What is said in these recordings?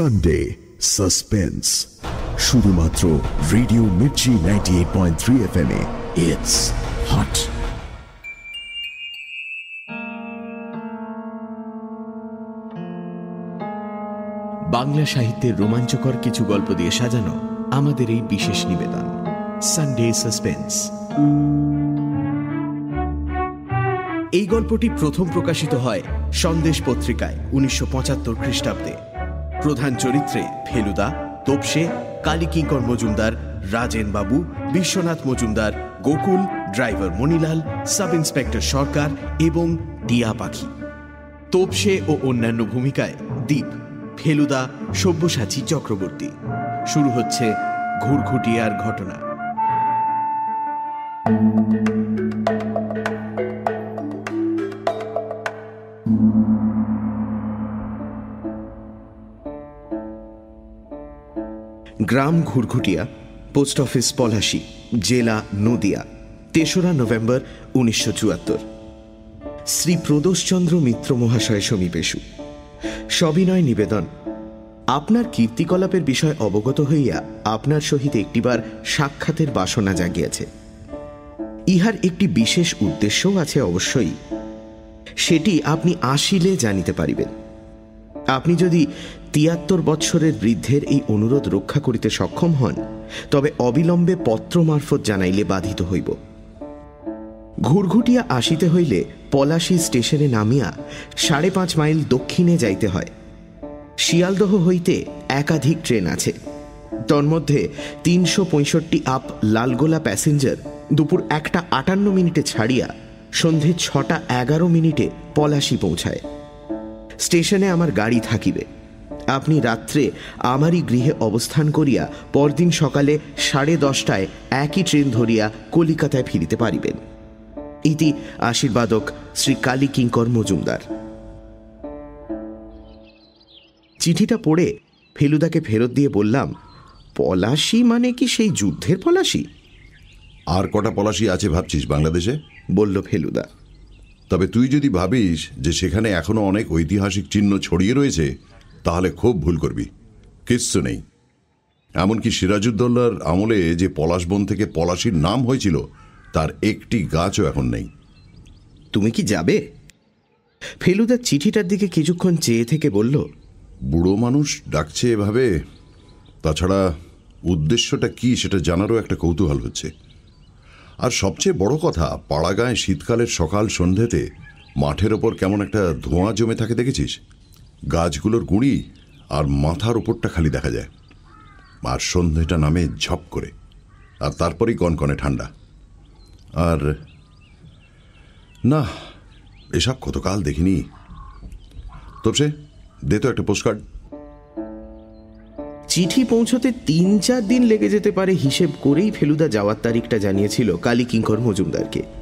Sunday suspense শুধুমাত্র radio Mirchi ninety eight point three F M it's hot Bangla সাহিত্যের রোমাঞ্চকর কিছু গল্প দিয়ে সাজানো আমাদের এই বিশেষ নিবেদন সানডে সাসপেন্স এই গল্পটি প্রথম প্রকাশিত হয় সন্দেশ পত্রিকায়, উনিশশো পঁচাত্তর খ্রিস্টাব্দে। প্রধান চরিত্রে ফেলুদা, তোপসে Kalikinkar Majumdar Rajen babu, Biswanath Majumdar, Gokul, driver Manilal, sub inspector Sarkar এবং টিয়া পাখি। তোপসে ও অন্যান্য ভূমিকায় দ্বীপ ফেলুদা, সব্যসাচী চক্রবর্তী। শুরু হচ্ছে ঘুরঘুটিয়ার ঘটনা। গ্রাম ঘুরঘুটিয়া, পোস্ট অফিস পলাশি, জেলা নদিয়া, তেসরা নভেম্বর উনিশশো চুয়াত্তর। শ্রী প্রদোষচন্দ্র মিত্র মহাশয় সমীপেশু সবিনয় নিবেদন, আপনার কীর্তিকলাপের বিষয় অবগত হইয়া আপনার সহিত একটিবার সাক্ষাতের বাসনা জাগিয়াছে। ইহার একটি বিশেষ উদ্দেশ্যও আছে অবশ্যই। সেটি আপনি আসিলে জানিতে পারিবেন। আপনি যদি তিয়াত্তর বৎসরের বৃদ্ধের এই অনুরোধ রক্ষা করিতে সক্ষম হন, তবে অবিলম্বে পত্র মারফত জানাইলে বাধিত হইব। ঘুরঘুটিয়া আসিতে হইলে পলাশী স্টেশনে নামিয়া সাড়ে পাঁচ মাইল দক্ষিণে যাইতে হয়। শিয়ালদহ হইতে একাধিক ট্রেন আছে। তন্মধ্যে তিনশো পঁয়ষট্টি আপ লালগোলা প্যাসেঞ্জার দুপুর একটা আটান্ন মিনিটে ছাড়িয়া সন্ধে ছটা এগারো মিনিটে পলাশি পৌঁছায়। স্টেশনে আমার গাড়ি থাকিবে। আপনি রাত্রে আমারই গৃহে অবস্থান করিয়া পরদিন সকালে সাড়ে দশটায় একই ট্রেন ধরিয়া কলিকাতায় ফিরিতে পারিবেন। ইতি আশীর্বাদক শ্রী কালী কিঙ্কর মজুমদার। চিঠিটা পড়ে ফেলুদাকে ফেরত দিয়ে বললাম পলাশি মানে কি সেই যুদ্ধের পলাশি? আর কটা পলাশি আছে ভাবছিস বাংলাদেশে? বলল ফেলুদা। তবে তুই যদি ভাবিস যে সেখানে এখনও অনেক ঐতিহাসিক চিহ্ন ছড়িয়ে রয়েছে তাহলে খুব ভুল করবি। কিচ্ছু নেই। এমনকি সিরাজউদ্দৌলার আমলে যে পলাশবন থেকে পলাশির নাম হয়েছিল তার একটি গাছও এখন নেই। তুমি কি যাবে? ফেলুদা চিঠিটার দিকে কিছুক্ষণ চেয়ে থেকে বলল বুড়ো মানুষ ডাকছে এভাবে তাছাড়া উদ্দেশ্যটা কি সেটা জানারও একটা কৌতূহল হচ্ছে। আর সবচেয়ে বড় কথা পাড়াগাঁয় শীতকালের সকাল সন্ধ্যেতে মাঠের ওপর কেমন একটা ধোঁয়া জমে থাকে দেখেছিস? গাছগুলোর গুঁড়ি আর মাথার ওপরটা খালি দেখা যায়। আর সন্ধেটা নামে ঝপ করে। আর তারপরেই কনকনে ঠান্ডা। আর না, এসব কতকাল দেখিনি। তবসে দে তো একটা পোস্টকার্ড চিঠি পৌঁছতে তিন চার দিন লেগে যেতে পারে হিসেব করেই ফেলুদা যাওয়ার তারিখটা জানিয়েছিল কালী কিঙ্কর মজুমদারকে।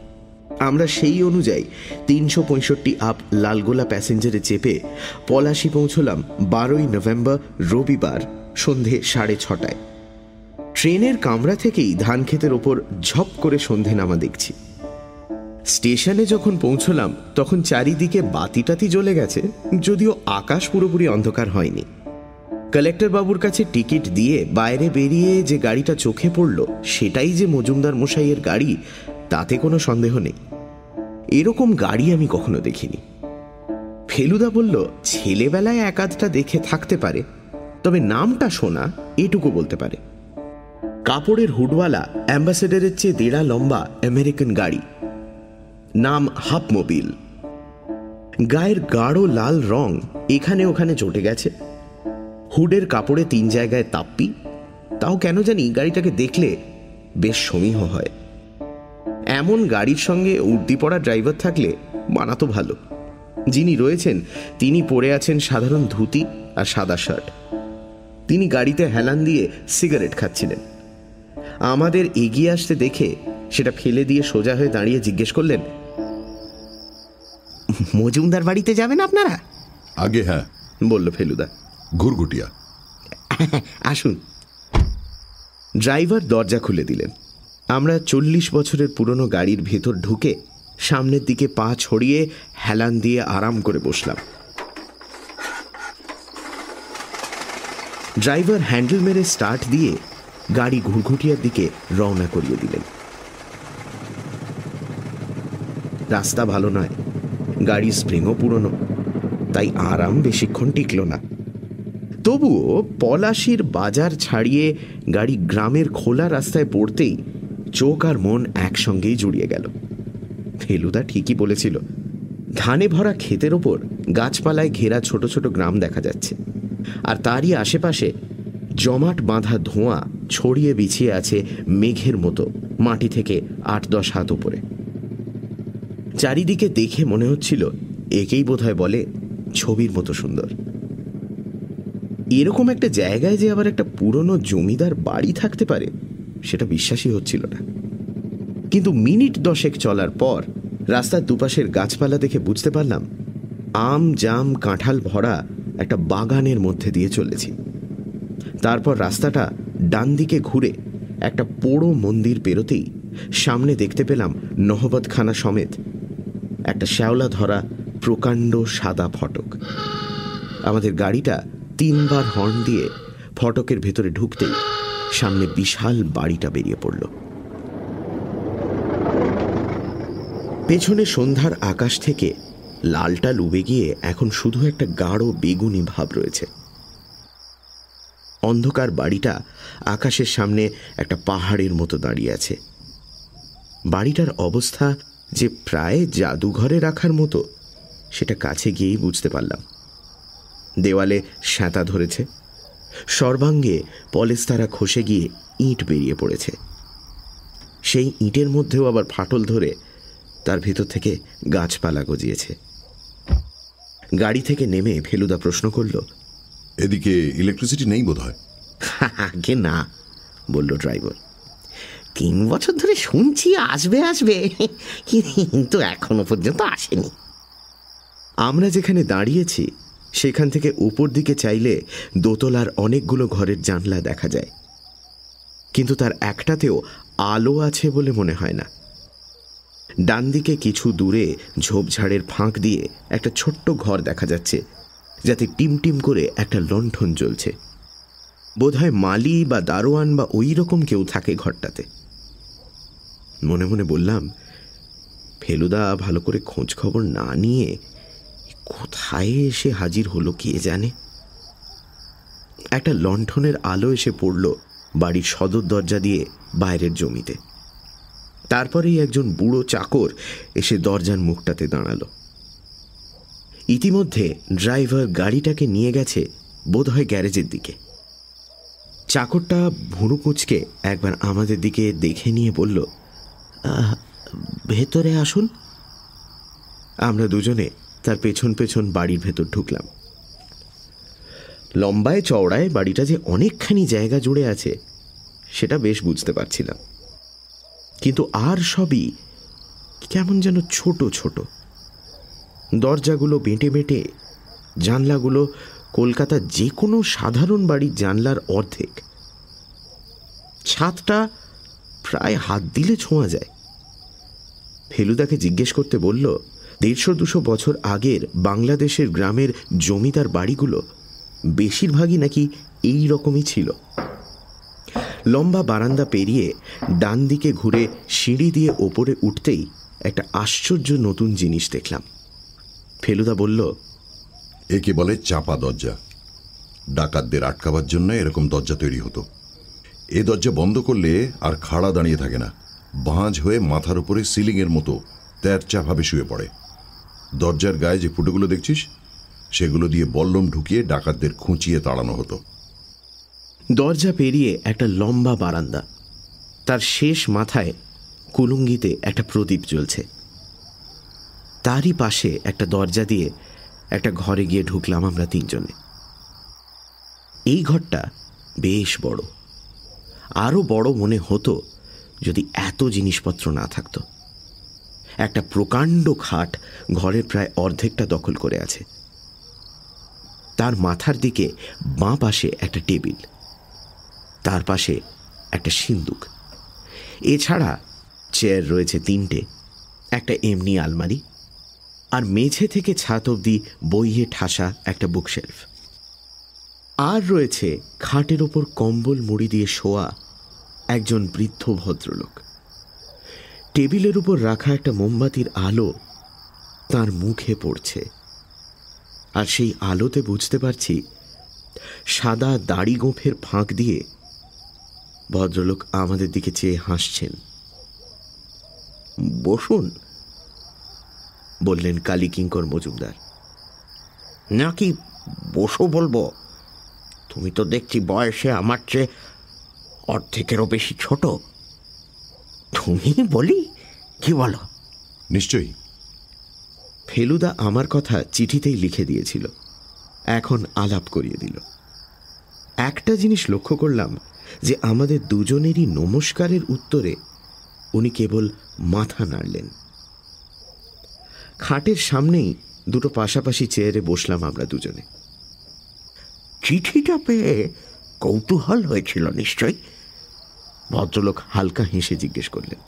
আমরা সেই অনুযায়ী তিনশো পঁয়ষট্টি আপ লালগোলা প্যাসেঞ্জারে চেপে পলাশি পৌঁছলাম বারোই নভেম্বর রবিবার সন্ধে সাড়ে ছটায়। ট্রেনের কামরা থেকেই ধান ক্ষেতের ওপর ঝপ করে সন্ধে নামা দেখছি। স্টেশনে যখন পৌঁছলাম, তখন চারিদিকে বাতিটাতি জ্বলে গেছে, যদিও আকাশ পুরোপুরি অন্ধকার হয়নি। কালেক্টর বাবুর কাছে টিকিট দিয়ে বাইরে বেরিয়ে যে গাড়িটা চোখে পড়ল, সেটাই যে মজুমদার মশাইয়ের গাড়ি, তাতে কোনো সন্দেহ নেই। এরকম গাড়ি আমি কখনো দেখিনি। ফেলুদা বলল, ছেলেবেলায় একাধটা দেখে থাকতে পারে। তবে নামটা শোনা, এটুকু বলতে পারে। কাপড়ের হুডওয়ালা, অ্যাম্বাসেডারের চেয়ে দেড়া লম্বা আমেরিকান গাড়ি। নাম হাফ মোবিল গায়ের গাঢ় লাল রং এখানে ওখানে চটে গেছে। হুডের কাপড়ে তিন জায়গায় তাপ্পি। তাও কেন জানি গাড়িটাকে দেখলে বেশ সমীহ হয়। এমন গাড়ির সঙ্গে উর্দি পড়া ড্রাইভার থাকলে মানাতো ভালো। যিনি রয়েছেন তিনি পরে আছেন সাধারণ ধুতি আর সাদা শার্ট। তিনি গাড়িতে হেলান দিয়ে সিগারেট খাচ্ছিলেন। আমাদের এগিয়ে আসতে দেখে সেটা ফেলে দিয়ে সোজা হয়ে দাঁড়িয়ে জিজ্ঞেস করলেন মজুমদার বাড়িতে যাবেন আপনারা? আগে হ্যাঁ। বলল ফেলুদা। ঘুরঘুটিয়া। আসুন। ড্রাইভার দরজা খুলে দিলেন। আমরা চল্লিশ বছরের পুরনো গাড়ির ভেতর ঢুকে সামনের দিকে পা ছড়িয়ে হেলান দিয়ে আরাম করে বসলাম। ড্রাইভার হ্যান্ডেল মেরে স্টার্ট দিয়ে গাড়ি ঘুরঘুটিয়ার দিকে রওনা করিয়ে দিলেন। রাস্তা ভালো নয়। গাড়ির স্প্রিংও পুরনো, তাই আরাম বেশিক্ষণ টিকল না। তবুও পলাশির বাজার ছাড়িয়ে গাড়ি গ্রামের খোলা রাস্তায় পড়তেই চোখ আর মন একসঙ্গেই জুড়িয়ে গেল। ফেলুদা ঠিকই বলেছিল, ধানে ভরা ক্ষেতের ওপর গাছপালায় ঘেরা ছোট ছোট গ্রাম দেখা যাচ্ছে, আর তারই আশেপাশে জমাট বাঁধা ধোঁয়া ছড়িয়ে বিছিয়ে আছে মেঘের মতো মাটি থেকে আট দশ হাত উপরে। চারিদিকে দেখে মনে হচ্ছিল একেই বোধহয় বলে ছবির মতো সুন্দর। এরকম একটা জায়গায় যে আবার একটা পুরনো জমিদার বাড়ি থাকতে পারে সেটা বিশ্বাসই হচ্ছিল না। কিন্তু মিনিট দশেক চলার পর রাস্তার দুপাশের গাছপালা দেখে বুঝতে পারলাম, আম, জাম, কাঁঠাল ভরা একটা বাগানের মধ্যে দিয়ে চলেছি। তারপর রাস্তাটা ডান দিকে ঘুরে একটা পোড়ো মন্দির পেরোতেই সামনে দেখতে পেলাম নহবতখানা সমেত একটা শ্যাওলা ধরা প্রকাণ্ড সাদা ফটক। আমাদের গাড়িটা তিনবার হর্ন দিয়ে ফটকের ভেতরে ঢুকতেই সামনে বিশাল বাড়িটা বেরিয়ে পড়ল। পেছনে সন্ধ্যার আকাশ থেকে লালটা লুবে গিয়ে এখন শুধু একটা গাঢ় বেগুনি ভাব রয়েছে। অন্ধকার বাড়িটা আকাশের সামনে একটা পাহাড়ের মতো দাঁড়িয়ে আছে। বাড়িটার অবস্থা যে প্রায় জাদুঘরে রাখার মতো, সেটা কাছে গিয়েই বুঝতে পারলাম। দেওয়ালে শ্যাঁতা ধরেছে। সর্বাঙ্গে পলেস্তারা খসে গিয়ে ইট বেরিয়ে পড়েছে। সেই ইটের মধ্যেও আবার ফাটল ধরে তার ভেতর থেকে গাছপালা গজিয়েছে। গাড়ি থেকে নেমে ফেলুদা প্রশ্ন করল এদিকে ইলেকট্রিসিটি নেই বোধ হয় আগে না বলল ড্রাইভার তিন বছর ধরে শুনছি আসবে আসবে কিন্তু এখনও পর্যন্ত আসেনি। আমরা যেখানে দাঁড়িয়েছি সেখান থেকে উপর দিকে চাইলে দোতলার অনেকগুলো ঘরের জানলা দেখা যায়। কিন্তু তার একটাতেও আলো আছে বলে মনে হয় না। ডান দিকে কিছু দূরে ঝোপঝাড়ের ফাঁক দিয়ে একটা ছোট্ট ঘর দেখা যাচ্ছে, যাতে টিম টিম করে একটা লণ্ঠন জ্বলছে। বোধহয় মালি বা দারোয়ান বা ওই রকম কেউ থাকে ঘরটাতে। মনে মনে বললাম, ফেলুদা ভালো করে খোঁজ খবর না নিয়ে কোথায় এসে হাজির হলো কে জানে? একটা লণ্ঠনের আলো এসে পড়ল বাড়ির সদর দরজা দিয়ে বাইরের জমিতে। তারপরেই একজন বুড়ো চাকর এসে দরজার মুখটাতে দাঁড়াল। ইতিমধ্যে ড্রাইভার গাড়িটাকে নিয়ে গেছে বোধহয় গ্যারেজের দিকে। চাকরটা ভুরু কুচকে একবার আমাদের দিকে দেখে নিয়ে বলল ভেতরে আসুন। আমরা দুজনে তার পেছন পেছন বাড়ির ভেতর ঢুকলাম। লম্বায় চওড়ায় বাড়িটা যে অনেকখানি জায়গা জুড়ে আছে, সেটা বেশ বুঝতে পারছিলাম। কিন্তু আর সবই কেমন যেন ছোট ছোট। দরজাগুলো বেঁটে বেঁটে, জানলাগুলো কলকাতার যে কোনো সাধারণ বাড়ির জানলার অর্ধেক। ছাদটা প্রায় হাত দিলে ছোঁয়া যায়। ফেলুদাকে জিজ্ঞেস করতে বলল দেড়শো দুশো বছর আগের বাংলাদেশের গ্রামের জমিদার বাড়িগুলো বেশিরভাগই নাকি এই রকমই ছিল। লম্বা বারান্দা পেরিয়ে ডান দিকে ঘুরে সিঁড়ি দিয়ে ওপরে উঠতেই একটা আশ্চর্য নতুন জিনিস দেখলাম। ফেলুদা বলল একে বলে চাপা দরজা? ডাকাতদের আটকাবার জন্য এরকম দরজা তৈরি হতো। এ দরজা বন্ধ করলে আর খাড়া দাঁড়িয়ে থাকে না। বাঁজ হয়ে মাথার উপরে সিলিংয়ের মতো তেরচাভাবে শুয়ে পড়ে। দরজার গায়ে যে ফুটোগুলো দেখছিস, সেগুলো দিয়ে বল্লম ঢুকিয়ে ডাকাতদের খুঁচিয়ে তাড়ানো হতো। দরজা পেরিয়ে একটা লম্বা বারান্দা। তার শেষ মাথায় কুলুঙ্গিতে একটা প্রদীপ জ্বলছে। তারই পাশে একটা দরজা দিয়ে একটা ঘরে গিয়ে ঢুকলাম আমরা তিনজনে। এই ঘরটা বেশ বড়। আরও বড় মনে হতো যদি এত জিনিসপত্র না থাকতো। একটা প্রকাণ্ড খাট ঘরের প্রায় অর্ধেকটা দখল করে আছে। তার মাথার দিকে বাঁ পাশে একটা টেবিল, তার পাশে একটা সিন্দুক। এছাড়া চেয়ার রয়েছে তিনটে, একটা এমনি আলমারি আর মেঝে থেকে ছাত অবধি বইয়ে ঠাসা একটা বুকশেলফ। আর রয়েছে খাটের ওপর কম্বল মুড়ি দিয়ে শোয়া একজন বৃদ্ধ ভদ্রলোক। টেবিলের উপর রাখা একটা মোমবাতির আলো তার মুখে পড়ছে। আর সেই আলোতে বুঝতে পারছি, সাদা দাড়ি গোঁফের ফাঁক দিয়ে ভদ্রলোক আমাদের দিকে চেয়ে হাসছেন। বসুন, বললেন কালী কিঙ্কর মজুমদার। নাকি বসো বলব? তুমি তো দেখছি বয়সে আমার চেয়ে অর্ধেকেরও বেশি ছোট। তুমি বলি? কি বলো? নিশ্চয়ই। ফেলুদা আমার কথা চিঠিতেই লিখে দিয়েছিল। এখন আলাপ করিয়ে দিল। একটা জিনিস লক্ষ্য করলাম যে আমাদের দুজনেরই নমস্কারের উত্তরে উনি কেবল মাথা নাড়লেন। খাটের সামনেই দুটো পাশাপাশি চেয়ারে বসলাম আমরা দুজনে। চিঠিটা পেয়ে কৌতূহল হয়েছিল নিশ্চয় ভদ্রলোক হালকা হেসে জিজ্ঞেস করলেন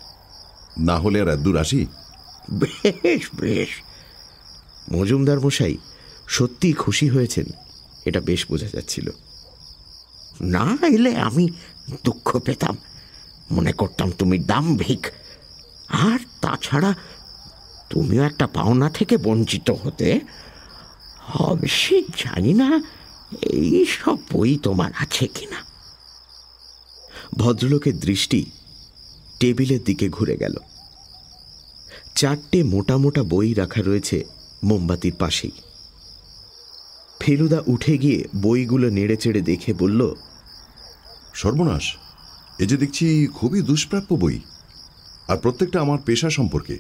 না হলে আর দূর আসি? বেশ বেশ। মজুমদার মশাই সত্যিই খুশি হয়েছেন এটা বেশ বোঝা যাচ্ছিল। না এলে আমি দুঃখ পেতাম মনে করতাম তুমি দাম্ভিক। আর তাছাড়া তুমিও একটা পাওনা থেকে বঞ্চিত হতে অবশ্যই জানি না এই সব বই তোমার আছে কিনা। ভদ্রলোকের দৃষ্টি টেবিলের দিকে ঘুরে গেল। চারটে মোটা মোটা বই রাখা রয়েছে মোমবাতির পাশেই। ফেলুদা উঠে গিয়ে বইগুলো নেড়ে চেড়ে দেখে বলল সর্বনাশ এ যে দেখছি খুবই দুষ্প্রাপ্য বই আর প্রত্যেকটা আমার পেশা সম্পর্কে।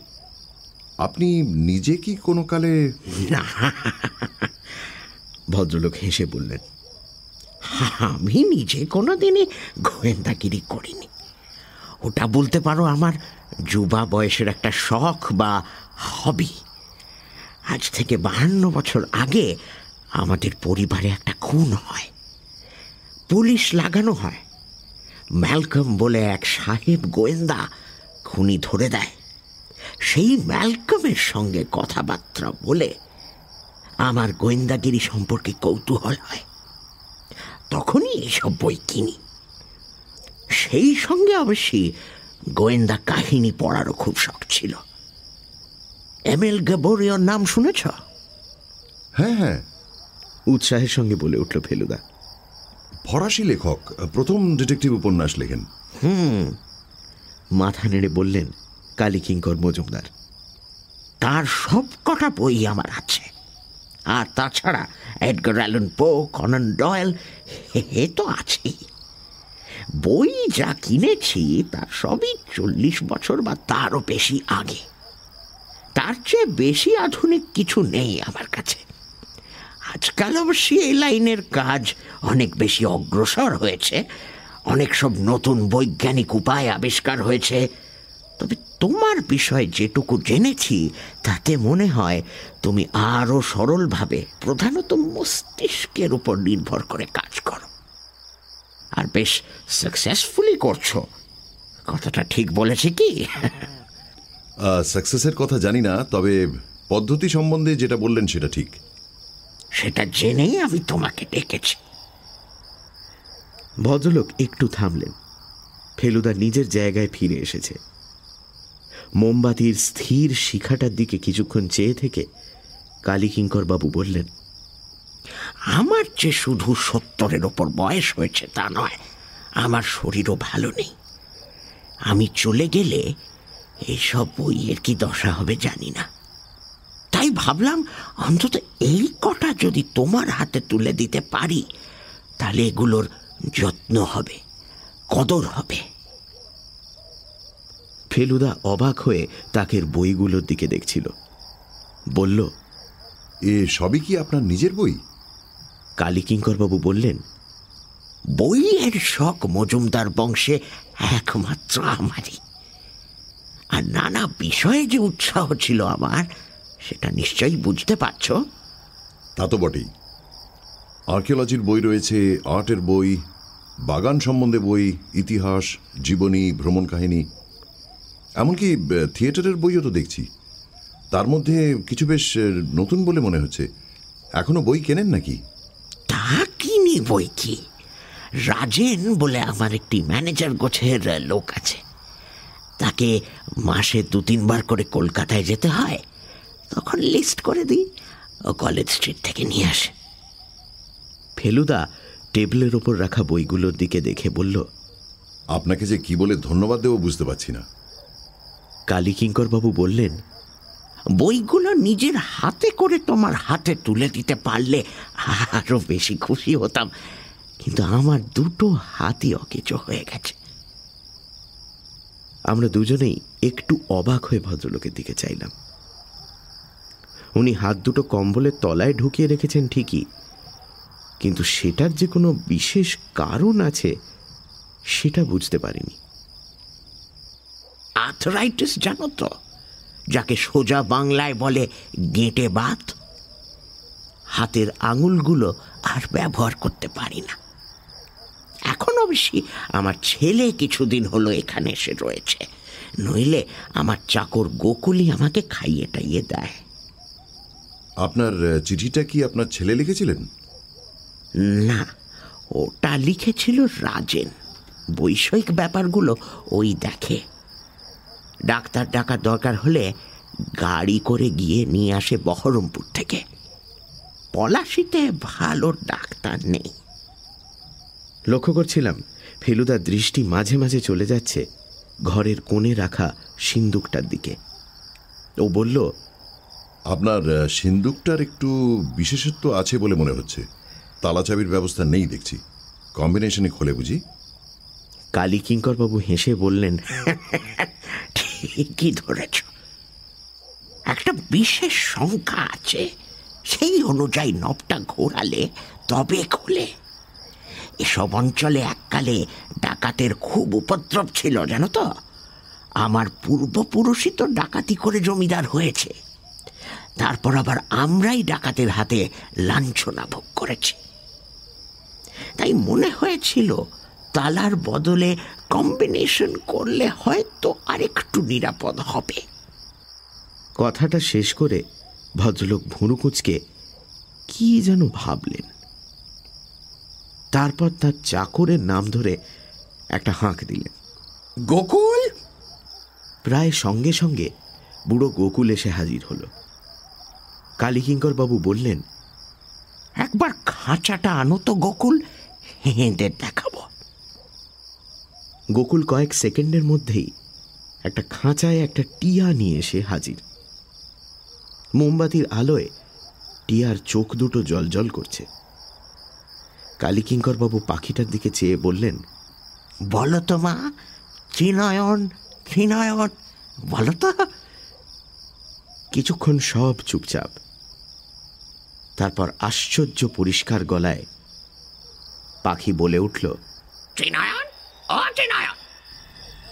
আপনি নিজে কি কোনো কালে ভদ্রলোক হেসে বললেন আমি নিজে কোনো কোনোদিনই গোয়েন্দাগিরি করিনি। ওটা বলতে পারো আমার যুবা বয়সের একটা শখ বা হবি আজ থেকে বাহান্ন বছর আগে আমাদের পরিবারে একটা খুন হয়। পুলিশ লাগানো হয়। ম্যালকম বলে এক সাহেব গোয়েন্দা খুনি ধরে দেয়। সেই ম্যালকমের সঙ্গে কথাবার্তা বলে আমার গোয়েন্দাগিরি সম্পর্কে কৌতূহল হয়। তখনই এইসব বই কিনি। সেই সঙ্গে অবশ্যই গোয়েন্দা কাহিনী পড়ারও খুব শখ ছিল। এম এল গবোরিওর নাম শুনেছ? হ্যাঁ হ্যাঁ। উৎসাহের সঙ্গে বলে উঠল ফেলুদা। ফরাসি লেখক প্রথম ডিটেকটিভ উপন্যাস লেখেন। হুম। মাথা নেড়ে বললেন কালী কিঙ্কর মজুমদার তার সব কটা বই আমার আছে। আর তাছাড়া এডগার অ্যালন পো, কনন ডয়েল এ তো আছেই। বই যা কিনেছি তার সবই চল্লিশ বছর বা তারও বেশি আগে। তার চেয়ে বেশি আধুনিক কিছু নেই আমার কাছে। আজকাল অবশ্যই এই লাইনের কাজ অনেক বেশি অগ্রসর হয়েছে। অনেক সব নতুন বৈজ্ঞানিক উপায় আবিষ্কার হয়েছে। তবে তোমার বিষয়ে যেটুকু জেনেছি তাতে মনে হয় তুমি আরও সরলভাবে প্রধানত মস্তিষ্কের উপর নির্ভর করে কাজ করো। আর বেশ সাকসেসফুলি করছ। কথাটা ঠিক বলেছে কি? সাকসেসের কথা জানি না তবে পদ্ধতি সম্বন্ধে যেটা বললেন সেটা ঠিক। সেটা জেনেই আমি তোমাকে ডেকেছি। ভদ্রলোক একটু থামলেন। ফেলুদা নিজের জায়গায় ফিরে এসেছে। মোমবাতির স্থির শিখাটার দিকে কিছুক্ষণ চেয়ে থেকে কালীকিঙ্কর বাবু বললেন, আমার যে শুধু সত্তরের ওপর বয়স হয়েছে তা নয়, আমার শরীরও ভালো নেই। আমি চলে গেলে এইসব বইয়ের কি দশা হবে জানি না। তাই ভাবলাম, অন্তত এই কটা যদি তোমার হাতে তুলে দিতে পারি, তাহলে এগুলোর যত্ন হবে, কদর হবে। ফেলুদা অবাক হয়ে তাকের বইগুলোর দিকে দেখছিল। বলল এ সবই কি আপনার নিজের বই? কালীকিঙ্কর বাবু বললেন বইয়ের শখ মজুমদার বংশে একমাত্র আমারই। আর নানা বিষয়ে যে উৎসাহ ছিল আমার সেটা নিশ্চয়ই বুঝতে পারছ? তা তো বটেই। আর্কিওলজির বই রয়েছে আর্টের বই বাগান সম্বন্ধে বই ইতিহাস জীবনী ভ্রমণ কাহিনী এমনকি থিয়েটারের বইও তো দেখছি। তার মধ্যে কিছু বেশ নতুন বলে মনে হচ্ছে। এখনও বই কেনেন নাকি? তা কিনি বই কি? রাজেন বলে আমার একটি ম্যানেজার গোছের লোক আছে। তাকে মাসে দু তিনবার করে কলকাতায় যেতে হয়। তখন লিস্ট করে দিই ও কলেজ স্ট্রিট থেকে নিয়ে আসে। ফেলুদা টেবিলের ওপর রাখা বইগুলোর দিকে দেখে বলল আপনাকে যে কি বলে ধন্যবাদ দেবো বুঝতে পারছি না। কালীকিঙ্কর বাবু বললেন, বইগুলো নিজের হাতে করে তোমার হাতে তুলে দিতে পারলে আরও বেশি খুশি হতাম। কিন্তু আমার দুটো হাতই অকেচো হয়ে গেছে। আমরা দুজনেই একটু অবাক হয়ে ভদ্রলোকের দিকে চাইলাম। উনি হাত দুটো কম্বলের তলায় ঢুকিয়ে রেখেছেন ঠিকই। কিন্তু সেটার যে কোনো বিশেষ কারণ আছে, সেটা বুঝতে পারিনি। আর্থরাইটিস জানো তো? যাকে সোজা বাংলায় বলে গেঁটে বাত। হাতের আঙুলগুলো আর ব্যবহার করতে পারি না। এখন অবশ্যই আমার ছেলে কিছুদিন হলো এখানে এসে রয়েছে। নইলে আমার চাকর গোকুলি আমাকে খাইয়ে টাইয়ে দেয়। আপনার চিঠিটা কি আপনার ছেলে লিখেছিলেন? না ওটা লিখেছিল রাজেন। বৈষয়িক ব্যাপারগুলো ওই দেখে। ডাক্তার ডাকার দরকার হলে গাড়ি করে গিয়ে নিয়ে আসে বহরমপুর থেকে। পলাশিতে ভালো ডাক্তার নেই। লক্ষ্য করছিলাম ফেলুদার দৃষ্টি মাঝে মাঝে চলে যাচ্ছে ঘরের কোণে রাখা সিন্দুকটার দিকে। ও বলল আপনার সিন্দুকটার একটু বিশেষত্ব আছে বলে মনে হচ্ছে। তালা চাবির ব্যবস্থা নেই দেখছি। কম্বিনেশনে খোলে বুঝি? কালী কিঙ্করবাবু হেসে বললেন ঠিকই ধরেছ। একটা বিশেষ সংখ্যা আছে, সেই অনুযায়ী নবটা ঘোরালে তবে খোলে। এসব অঞ্চলে এককালে ডাকাতের খুব উপদ্রব ছিল, জানো তো? আমার পূর্বপুরুষই তো ডাকাতি করে জমিদার হয়েছে। তারপর আবার আমরাই ডাকাতের হাতে লাঞ্ছনা ভোগ করেছি। তাই মনে হয়েছিল তালার বদলে কম্বিনেশন করলে হয়তো আরেকটু নিরাপদ হবে। কথাটা শেষ করে ভদ্রলোক ভুরুকুচকে কি যেন ভাবলেন। তারপর তার চাকরের নাম ধরে একটা হাঁক দিলেন। গোকুল? প্রায় সঙ্গে সঙ্গে বুড়ো গোকুল এসে হাজির হলো। কালীকিঙ্কর বাবু বললেন একবার খাঁচাটা আনো তো গোকুল হেঁদে দেখাবো। গোকুল কয়েক সেকেন্ডের মধ্যেই একটা খাঁচায় একটা টিয়া নিয়ে এসে হাজির। মোমবাতির আলোয় টিয়ার চোখ দুটো জলজল করছে। কালীকিঙ্কর বাবু পাখিটার দিকে চেয়ে বললেন বলো তো মা ত্রিনয়ন ত্রিনয়ন বলো তো। কিছুক্ষণ সব চুপচাপ। তারপর আশ্চর্য পরিষ্কার গলায় পাখি বলে উঠল ত্রিনয়ন?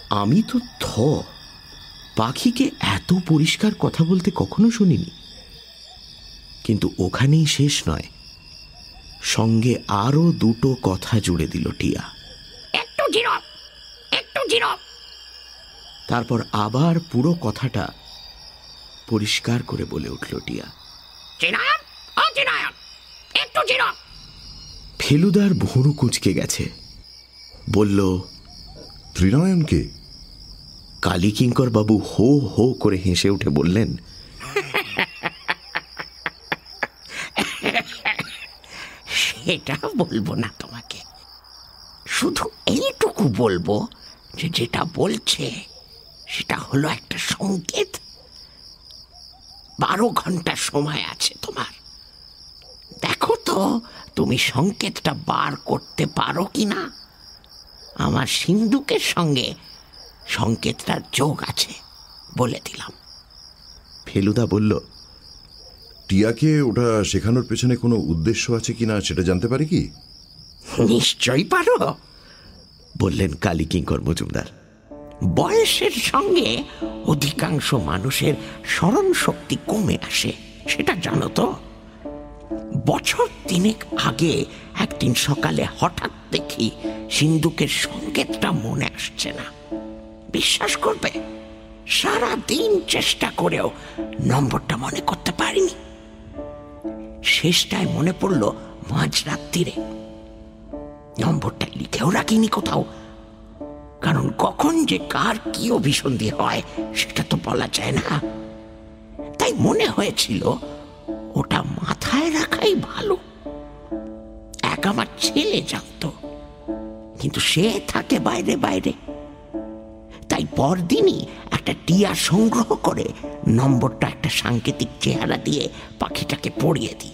আমি তো থ। পাখিকে এত পরিষ্কার কথা বলতে কখনো শুনিনি। কিন্তু ওখানেই শেষ নয়। সঙ্গে আরও দুটো কথা জুড়ে দিল টিয়া। একটু একটু তারপর আবার পুরো কথাটা পরিষ্কার করে বলে উঠল টিয়া। ফেলুদার ভুরু কুচকে গেছে। বলল ত্রিনয়নকে কালীকিঙ্কর বাবু হো হো করে হেসে উঠে বললেন সেটা বলব না তোমাকে। শুধু এইটুকু বলব যে যেটা বলছে সেটা হলো একটা সংকেত। বারো ঘণ্টা সময় আছে তোমার। দেখো তো তুমি সংকেতটা বার করতে পারো কি না আমার সিন্ধুকের সঙ্গে সংকেতটার যোগ আছে বলে দিলাম। ফেলুদা বলল টিয়াকে ওটা শেখানোর পেছনে কোনো উদ্দেশ্য আছে কিনা সেটা জানতে পারি কি? নিশ্চয়ই পারো বললেন কালীকিঙ্কর মজুমদার বয়সের সঙ্গে অধিকাংশ মানুষের স্মরণ শক্তি কমে আসে সেটা জানো তো? বছর তিনেক আগে একদিন সকালে হঠাৎ দেখি সিন্ধুকের সংকেতটা মনে আসছে না। বিশ্বাস করবে সারা দিন চেষ্টা করেও নম্বরটা মনে করতে পারিনি। শেষটায় মনে পড়ল মাঝরাত্রিরে নম্বরটা লিখেও রাখিনি কোথাও। কারণ কখন যে কার কি অভিসন্ধি হয়, সেটা তো বলা যায় না। তাই মনে হয়েছিল, ওটা মাথায় রাখাই ভালো। এক আমার ছেলে জানতো। কিন্তু সে থাকে বাইরে বাইরে। তাই পরদিনই একটা টিয়া সংগ্রহ করে নম্বরটা একটা সাংকেতিক চেহারা দিয়ে পাখিটাকে পড়িয়ে দিই।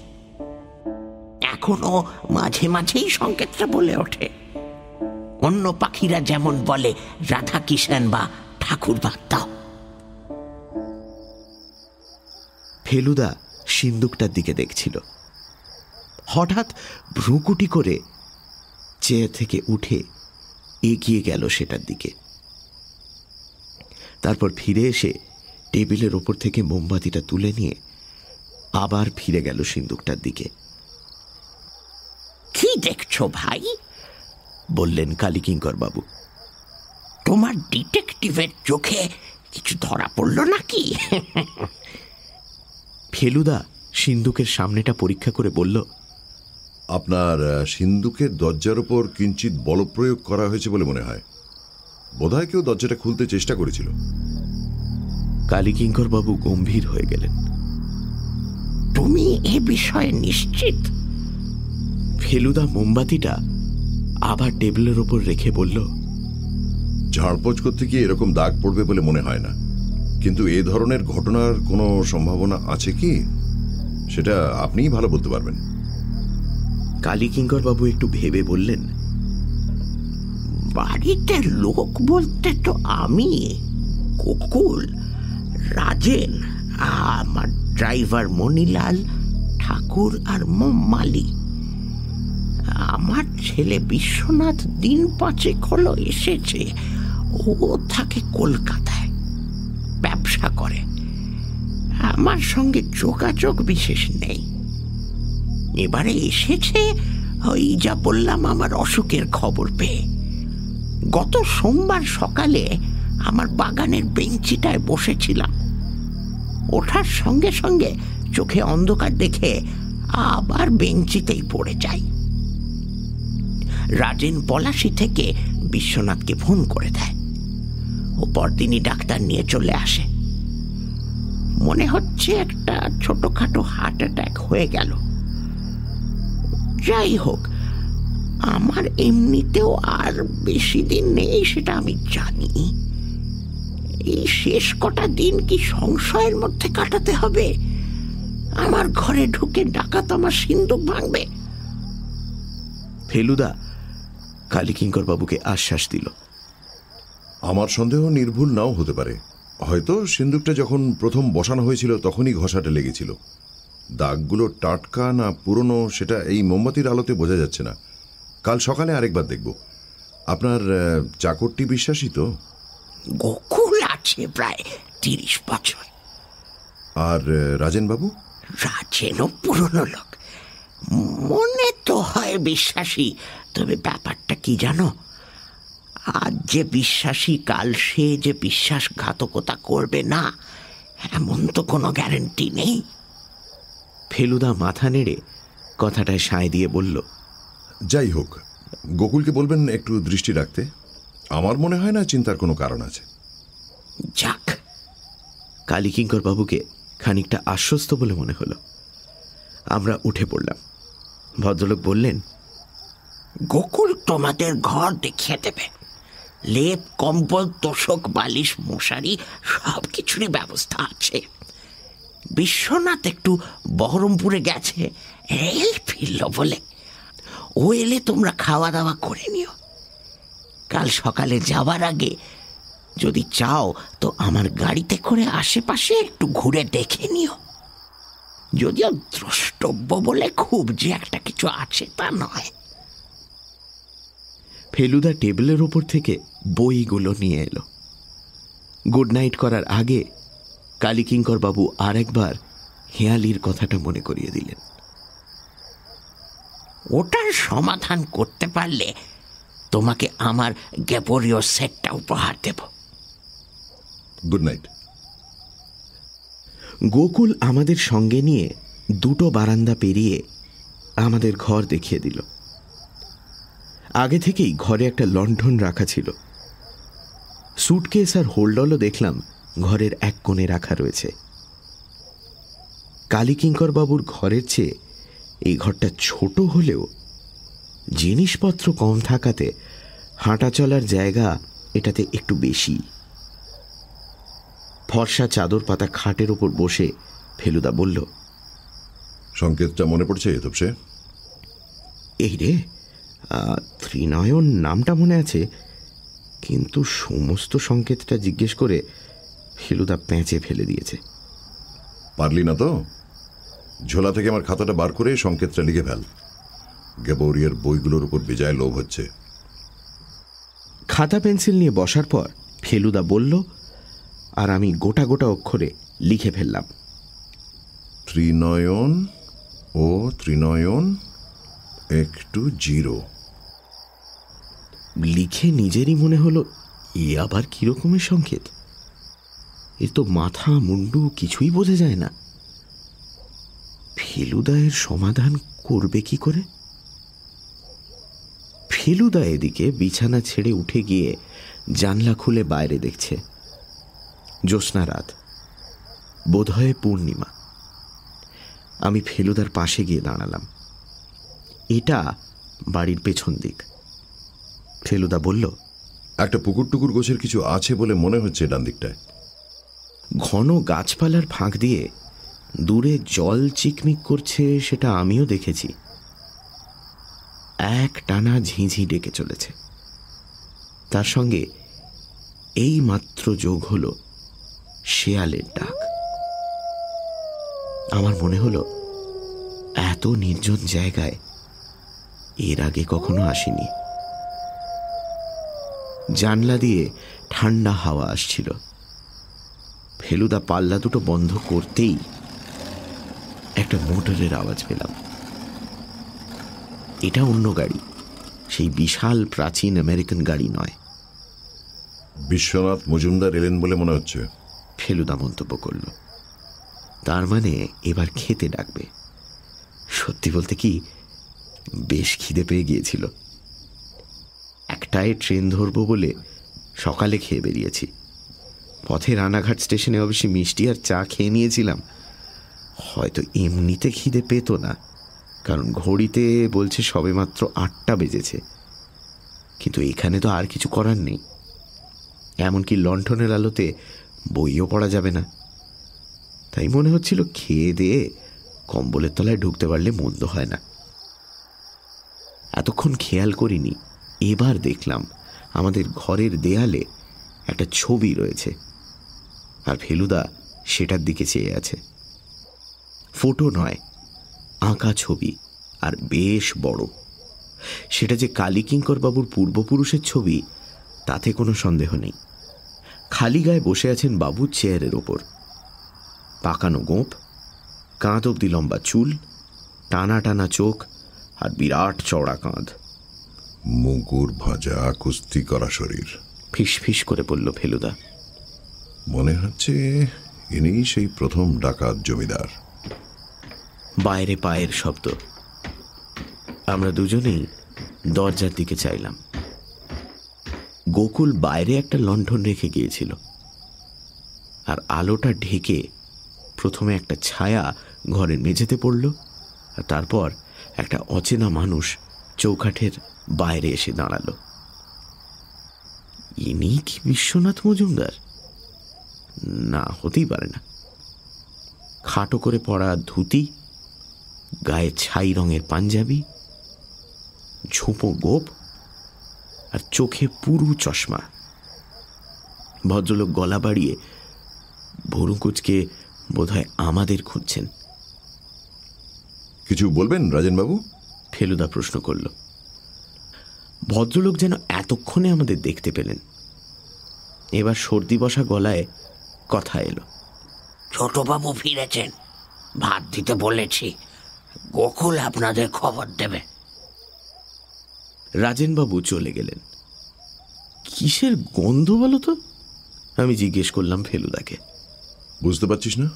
এখনও মাঝে মাঝেই সংকেতটা বলে ওঠে। অন্য পাখিরা যেমন বলে রাধা কিষান বা ঠাকুর দাও ফেলুদা সিন্দুকটার দিকে দেখছিল। হঠাৎ ভ্রুকুটি করে চেয়ার থেকে উঠে এগিয়ে গেল সেটার দিকে। তারপর ফিরে এসে টেবিলের ওপর থেকে মোমবাতিটা তুলে নিয়ে আবার ফিরে গেল সিন্দুকটার দিকে। কি দেখছ ভাই? বললেন কালীকিঙ্কর বাবু। তোমার ডিটেকটিভের চোখে কিছু ধরা পড়ল নাকি? ফেলুদা সিন্দুকের সামনেটা পরীক্ষা করে বলল আপনার আহ, সিন্দুকের দরজার ওপর কিঞ্চিত বলপ্রয়োগ করা হয়েছে বলে মনে হয়। বোধহয় কেউ দরজাটা খুলতে চেষ্টা করেছিল। কালীকিঙ্কর বাবু গম্ভীর হয়ে গেলেন। তুমি এ বিষয়ে নিশ্চিত? ফেলুদা মোমবাতিটা আবার টেবিলের ওপর রেখে বলল ঝাড়পোছ করতে গিয়ে এরকম দাগ পড়বে বলে মনে হয় না। কিন্তু এ ধরনের ঘটনার কোনো সম্ভাবনা আছে কি? সেটা আপনিই ভালো বলতে পারবেন। কালীকিঙ্কর বাবু একটু ভেবে বললেন, বাড়িতে লোক বলতে তো আমি, কুকুল, রাজেন, আমার ড্রাইভার মণিলাল, ঠাকুর আর মালি। আমার ছেলে বিশ্বনাথ দিন পাঁচেক হলো এসেছে, ও থাকে কলকাতায়, ব্যবসা করে। আমার সঙ্গে যোগাযোগ বিশেষ নেই। এবারে এসেছে ওই যা বললাম আমার অসুখের খবর পেয়ে। গত সোমবার সকালে আমার বাগানের বেঞ্চিটায় বসেছিলাম। ওঠার সঙ্গে সঙ্গে চোখে অন্ধকার দেখে আবার বেঞ্চিতেই পড়ে যাই। রাজেন পলাশি থেকে বিশ্বনাথকে ফোন করে দেয়। ও পরদিনই ডাক্তার নিয়ে চলে আসে। মনে হচ্ছে একটা ছোটখাটো হার্ট অ্যাটাক হয়ে গেল। যাই হোক আমার এমনিতেও আর বেশি দিন নেই সেটা আমি জানি। এই শেষ কটা দিন কি সংশয়ের মধ্যে কাটাতে হবে? আমার ঘরে ঢুকে ডাকাত আমার সিন্ধুক ভাঙবে। ফেলুদা কালীকিঙ্কর বাবুকে আশ্বাস দিল। আমার সন্দেহ নির্ভুল নাও হতে পারে। হয়তো সিন্দুকটা যখন প্রথম বসানো হয়েছিল তখনই ঘষাটা লেগেছিল। দাগগুলো টাটকা না পুরনো সেটা এই মোমবাতির আলোতে বোঝা যাচ্ছে না। কাল সকালে আরেকবার দেখব। আপনার চাকরটি বিশ্বাসী তো? গোকুল আছে প্রায় তিরিশ বছর। আর রাজেনবাবু? রাজেনও পুরনো লোক। মনে তো হয় বিশ্বাসী তবে ব্যাপারটা কি জানো? আজ যে বিশ্বাসী কাল সে যে বিশ্বাসঘাতকতা করবে না এমন তো কোনো গ্যারেন্টি নেই। ফেলুদা মাথা নেড়ে কথাটায় সায় দিয়ে বলল যাই হোক গোকুলকে বলবেন একটু দৃষ্টি রাখতে। আমার মনে হয় না চিন্তার কোনো কারণ আছে। যাক কালীকিঙ্কর বাবুকে খানিকটা আশ্বস্ত বলে মনে হলো। আমরা উঠে পড়লাম। ভদ্রলোক বললেন গোকুল তোমাদের ঘর দেখিয়ে দেবে। লেপ কম্বল তোষক বালিশ মশারি সব কিছুরই ব্যবস্থা আছে। বিশ্বনাথ একটু বহরমপুরে গেছে। এই ফিরল বলে। ও এলে তোমরা খাওয়া দাওয়া করে নিও। কাল সকালে যাওয়ার আগে যদি চাও তো আমার গাড়িতে করে আশেপাশে একটু ঘুরে দেখে নিও। যদিও দ্রষ্টব্য বলে খুব যে একটা কিছু আছে তা নয়। ফেলুদা টেবিলের ওপর থেকে বইগুলো নিয়ে এলো। গুড নাইট করার আগে কালীকিঙ্কর বাবু আর একবার হেয়ালির কথাটা মনে করিয়ে দিলেন। ওটার সমাধান করতে পারলে তোমাকে আমার গ্যাপোরিও সেটটা উপহার দেব। Good night. গোকুল আমাদের সঙ্গে নিয়ে দুটো বারান্দা পেরিয়ে আমাদের ঘর দেখিয়ে দিল। আগে থেকেই ঘরে একটা লণ্ঠন রাখা ছিল। সুটকেস আর হোল্ডলও দেখলাম ঘরের এক কোণে রাখা রয়েছে। কালীকিঙ্কর বাবুর ঘরের চেয়ে এই ঘরটা ছোট হলেও জিনিসপত্র কম থাকাতে হাঁটা চলার জায়গা এটাতে একটু বেশি। ফর্সা চাদর পাতা খাটের ওপর বসে ফেলুদা বলল সংকেতটা মনে পড়ছে তপসে এই রে ত্রিনয়ন নামটা মনে আছে কিন্তু সমস্ত সংকেতটা জিজ্ঞেস করে ফেলুদা পেঁচে ফেলে দিয়েছে। পারলি না তো? ঝোলা থেকে আমার খাতাটা বার করে সংকেতটা লিখে ফেল। গেবরিয়ার বইগুলোর উপর বেজায় লোভ হচ্ছে। খাতা পেন্সিল নিয়ে বসার পর ফেলুদা বলল আর আমি গোটা গোটা অক্ষরে লিখে ফেললাম। ত্রিনয়ন ও ত্রিনয়ন একটু জিরো। লিখে নিজেরই মনে হলো এ আবার কিরকমের সংকেত? এ তো মাথা, মুন্ডু কিছুই বোঝা যায় না। ফেলুদা এর সমাধান করবে কি করে? ফেলুদা এদিকে বিছানা ছেড়ে উঠে গিয়ে জানলা খুলে বাইরে দেখছে। জ্যোৎস্না রাত। বোধহয় পূর্ণিমা। আমি ফেলুদার পাশে গিয়ে দাঁড়ালাম। এটা বাড়ির পেছন দিক। ফেলুদা বলল, একটা পুকুর টুকুর গোছের কিছু আছে বলে মনে হচ্ছে ডান দিকটায়। ঘন গাছপালার ফাঁক দিয়ে দূরে জল চিকমিক করছে সেটা আমিও দেখেছি। এক টানা ঝিঁঝি ডেকে চলেছে। তার সঙ্গে এই মাত্র যোগ হলো শেয়ালের ডাক। আমার মনে হলো, এত নির্জন জায়গায় এর আগে কখনো আসিনি। জানলা দিয়ে ঠান্ডা হাওয়া আসছিল। ফেলুদা পাল্লা দুটো বন্ধ করতেই একটা মোটরের আওয়াজ পেলাম। এটা অন্য গাড়ি। সেই বিশাল প্রাচীন আমেরিকান গাড়ি নয়। বিশ্বনাথ মজুমদার এলেন বলে মনে হচ্ছে। ফেলুদা মন্তব্য করল। তার মানে এবার খেতে ডাকবে। সত্যি বলতে কি বেশ খিদে পেয়ে গিয়েছিল। একটাই ট্রেন ধরবো বলে সকালে খেয়ে বেরিয়েছি। পথে রানাঘাট স্টেশনে অবশ্যই মিষ্টি আর চা খেয়ে নিয়েছিলাম। হয়তো এমনিতে খিদে পেত না, কারণ ঘড়িতে বলছে সবেমাত্র আটটা বেজেছে। কিন্তু এখানে তো আর কিছু করার নেই। এমনকি লণ্ঠনের আলোতে বইও পড়া যাবে না। তাই মনে হচ্ছিল খেয়ে দিয়ে কম্বলের তলায় ঢুকতে পারলে মন্দ হয় না। এতক্ষণ খেয়াল করিনি, এবার দেখলাম আমাদের ঘরের দেয়ালে একটা ছবি রয়েছে। আর ফেলুদা সেটার দিকে চেয়ে আছে। ফোটো নয় আঁকা ছবি আর বেশ বড়। সেটা যে বাবুর পূর্বপুরুষের ছবি তাতে কোনো সন্দেহ নেই। খালি গায়ে বসে আছেন বাবু চেয়ারের ওপর। পাকানো গোঁপ কাঁধ অব্দি লম্বা চুল টানা টানা চোখ আর বিরাট চওড়া কাঁধ। মুগুর ভাজা কুস্তি করা শরীর। ফিস ফিস করে বলল ফেলুদা। মনে হচ্ছে ইনি সেই প্রথম ডাকাত জমিদার। বাইরে পায়ের শব্দ। আমরা দুজনেই দরজার দিকে চাইলাম। গোকুল বাইরে একটা লণ্ঠন রেখে গিয়েছিল। আর আলোটা ঢেকে প্রথমে একটা ছায়া ঘরের মেঝেতে পড়ল, আর তারপর একটা অচেনা মানুষ চৌকাঠের বাইরে এসে দাঁড়াল। ইনি কি বিশ্বনাথ মজুমদার? না হতেই পারে না। খাটো করে পড়া ধুতি গায়ে ছাই রঙের পাঞ্জাবি ঝোপো গোপ আর চোখে পুরু চশমা। ভদ্রলোক গলা বাড়িয়ে ভরুকুচকে বোধহয় আমাদের খুঁজছেন। কিছু বলবেন রাজেনবাবু? ফেলুদা প্রশ্ন করল। ভদ্রলোক যেন এতক্ষণে আমাদের দেখতে পেলেন। এবার সর্দি বসা গলায় কথা এলো। ছোটবাবু ফিরেছেন। ভাত দিতে বলেছি। গোকুল আপনাদের খবর দেবে। রাজেনবাবু চলে গেলেন। কিসের গন্ধ বলো তো? আমি জিজ্ঞেস করলাম ফেলুদাকে। বুঝতে পারছিস না?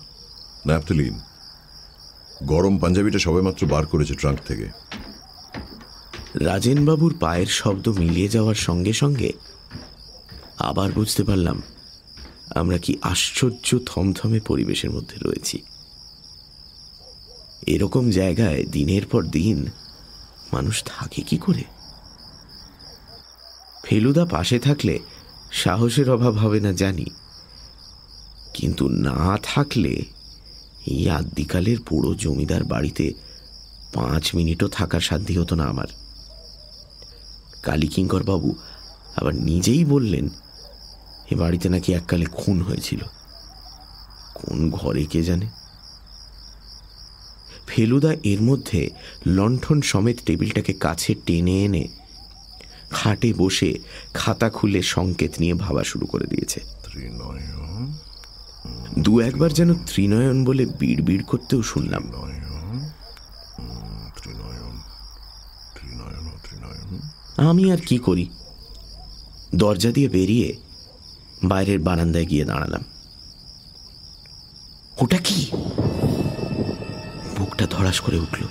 ন্যাপথলিন। গরম পাঞ্জাবিটা সবেমাত্র বার করেছে ট্রাঙ্ক থেকে। রাজেনবাবুর পায়ের শব্দ মিলিয়ে যাওয়ার সঙ্গে সঙ্গে আবার বুঝতে পারলাম আমরা কি আশ্চর্য থমথমে পরিবেশের মধ্যে রয়েছি। এরকম জায়গায় দিনের পর দিন মানুষ থাকে কি করে? ফেলুদা পাশে থাকলে সাহসের অভাব হবে না জানি। কিন্তু না থাকলে এই আদ্যিকালের পুরো জমিদার বাড়িতে পাঁচ মিনিটও থাকার সাধ্য হতো না আমার। কালীকিঙ্কর বাবু আবার নিজেই বললেন এ বাড়িতে নাকি এককালে খুন হয়েছিল। কোন ঘরে কে জানে? ফেলুদা এর মধ্যে লণ্ঠন সমেত টেবিলটাকে কাছে টেনে এনে খাটে বসে খাতা খুলে সংকেত নিয়ে ভাবা শুরু করে দিয়েছে। দু একবার যেন ত্রিনয়ন বলে বিড় বিড় করতেও শুনলাম। আমি আর কি করি? দরজা দিয়ে বেরিয়ে বাইরের বারান্দায় গিয়ে দাঁড়ালাম। ওটা কি? বুকটা ধরাস করে উঠল।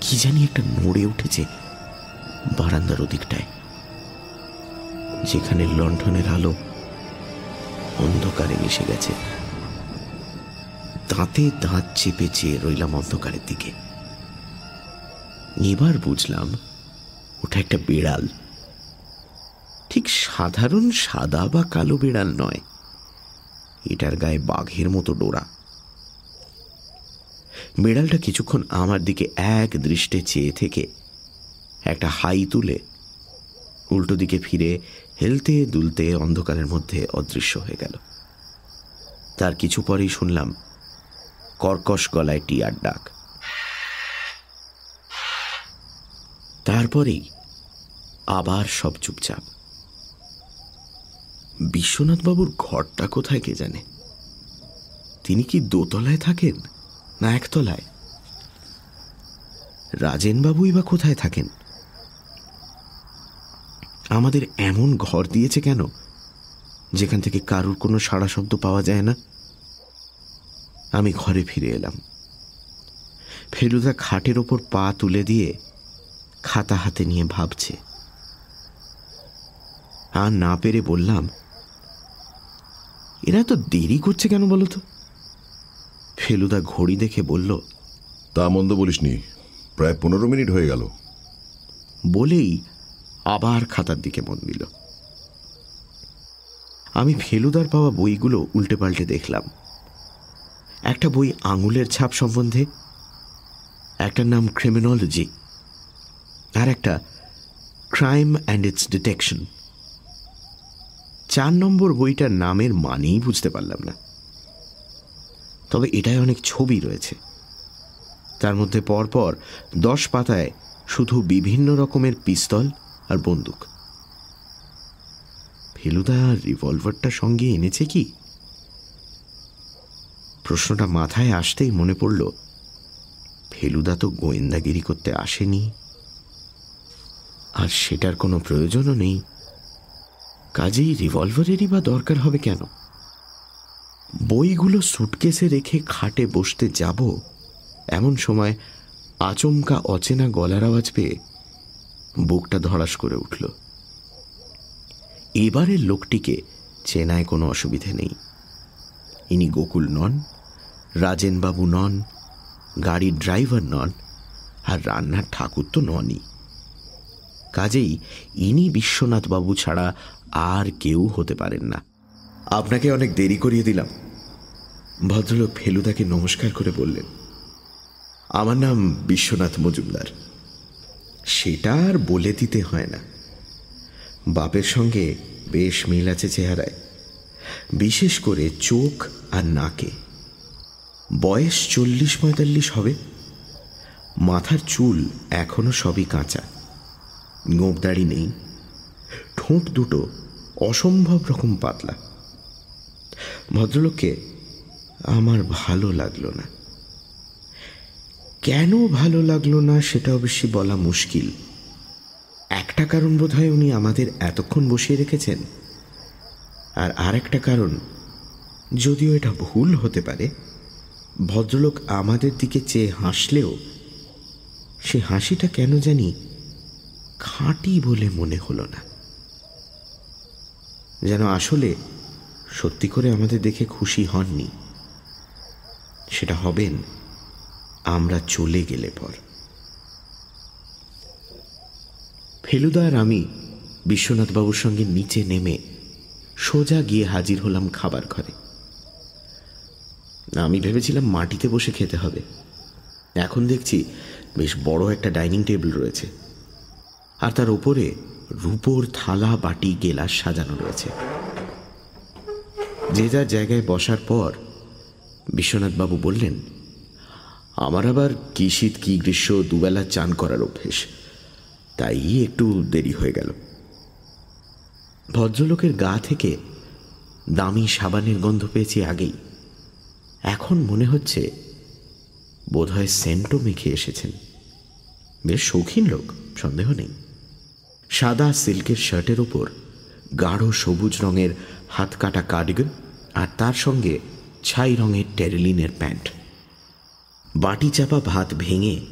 কি জানি একটা নড়ে উঠেছে বারান্দার ওদিকটায়, যেখানে লণ্ঠনের আলো অন্ধকারে মিশে গেছে। দাঁতে দাঁত চেপে চেয়ে রইলাম অন্ধকারের দিকে। এবার বুঝলাম ওটা একটা বিড়াল। সাধারণ সাদা বা কালো বিড়াল নয়। এটার গায়ে বাঘের মতো ডোরা বিড়ালটা কিছুক্ষণ আমার দিকে এক দৃষ্টে চেয়ে থেকে একটা হাই তুলে উল্টো দিকে ফিরে হেলতে দুলতে অন্ধকারের মধ্যে অদৃশ্য হয়ে গেল। তার কিছু পরেই শুনলাম কর্কশ গলায় টিয়ার ডাক। তারপরেই আবার সব চুপচাপ। বিশ্বনাথবাবুর ঘরটা কোথায় কে জানে? তিনি কি দোতলায় থাকেন না একতলায়? রাজেনবাবুই বা কোথায় থাকেন? আমাদের এমন ঘর দিয়েছে কেন, যেখান থেকে কারুর কোনো সাড়া শব্দ পাওয়া যায় না? আমি ঘরে ফিরে এলাম। ফেলুদা খাটের ওপর পা তুলে দিয়ে খাতা হাতে নিয়ে ভাবছে। আর না পেরে বললাম এরা তো দেরি করছে কেন বলো তো? ফেলুদা ঘড়ি দেখে বলল তা মন্দ বলিসনি প্রায় পনেরো মিনিট হয়ে গেল। বলেই আবার খাতার দিকে মন দিল। আমি ফেলুদার পাওয়া বইগুলো উল্টে পাল্টে দেখলাম। একটা বই আঙুলের ছাপ সম্বন্ধে একটার নাম ক্রিমিনোলজি আর একটা ক্রাইম অ্যান্ড ইটস ডিটেকশন। চার নম্বর বইটার নামের মানেই বুঝতে পারলাম না। তবে এটায় অনেক ছবি রয়েছে। তার মধ্যে পরপর দশ পাতায় শুধু বিভিন্ন রকমের পিস্তল আর বন্দুক। ফেলুদা রিভলভারটা সঙ্গে এনেছে কি? প্রশ্নটা মাথায় আসতেই মনে পড়ল, ফেলুদা তো গোয়েন্দাগিরি করতে আসেনি। আর সেটার কোনো প্রয়োজনও নেই। কাজেই রিভলভারেরই বা দরকার হবে কেন? বইগুলো সুটকেসে রেখে খাটে বসতে যাব, এমন সময় আচমকা অচেনা গলার আওয়াজ পেয়ে বুকটা ধড়াস করে উঠল। এবারের লোকটিকে চেনায় কোনো অসুবিধে নেই। ইনি গোকুল নন, রাজেনবাবু নন, গাড়ির ড্রাইভার নন, আর রান্নার ঠাকুর তো ননই। কাজেই ইনি বিশ্বনাথবাবু ছাড়া আর কেউ হতে পারেন না। আপনাকে অনেক দেরি করিয়ে দিলাম। ভদ্রলোক ফেলুদাকে নমস্কার করে বললেন, আমার নাম বিশ্বনাথ মজুমদার। সেটা আর বলে দিতে হয় না। বাপের সঙ্গে বেশ মিল আছে চেহারায়, বিশেষ করে চোখ আর নাকে। বয়স চল্লিশ পঁয়তাল্লিশ হবে। মাথার চুল এখনও সবই কাঁচা। গোঁপদাড়ি নেই। ঠোঁট দুটো অসম্ভব রকম পাতলা। ভদ্রলোককে আমার ভালো লাগল না। কেন ভালো লাগল না সেটা অবশ্যই বলা মুশকিল। একটা কারণ বোধহয় উনি আমাদের এতক্ষণ বসিয়ে রেখেছেন। আর আরেকটা কারণ, যদিও এটা ভুল হতে পারে, ভদ্রলোক আমাদের দিকে চেয়ে হাসলেও সে হাসিটা কেন জানি খাঁটি বলে মনে হলো না। যেন আসলে সত্যি করে আমাদের দেখে খুশি হননি। সেটা হবেন আমরা চলে গেলে পর। ফেলুদা আর আমি বিশ্বনাথবাবুর সঙ্গে নিচে নেমে সোজা গিয়ে হাজির হলাম খাবার ঘরে। আমি ভেবেছিলাম মাটিতে বসে খেতে হবে। এখন দেখছি বেশ বড় একটা ডাইনিং টেবিল রয়েছে। আর তার উপরে রূপোর থালা বাটি গেলাস সাজানো রয়েছে। যে যার জায়গায় বসার পর বিশ্বনাথবাবু বললেন, আমার আবার কি শীত, কি গ্রীষ্ম, দুবেলা চান করার অভ্যেস। তাই একটু দেরি হয়ে গেল। ভদ্রলোকের গা থেকে দামি সাবানের গন্ধ পেয়েছি আগেই। এখন মনে হচ্ছে বোধহয় সেন্টও মেখে এসেছেন। বেশ শৌখিন লোক, সন্দেহ নেই। সাদা সিল্কের শার্টের ওপর গাঢ় সবুজ রঙের হাত কাটা কার্ডিগান আর তার সঙ্গে ছাই রঙের টেরেলিনের প্যান্ট। বাটি চাপা ভাত ভেঙে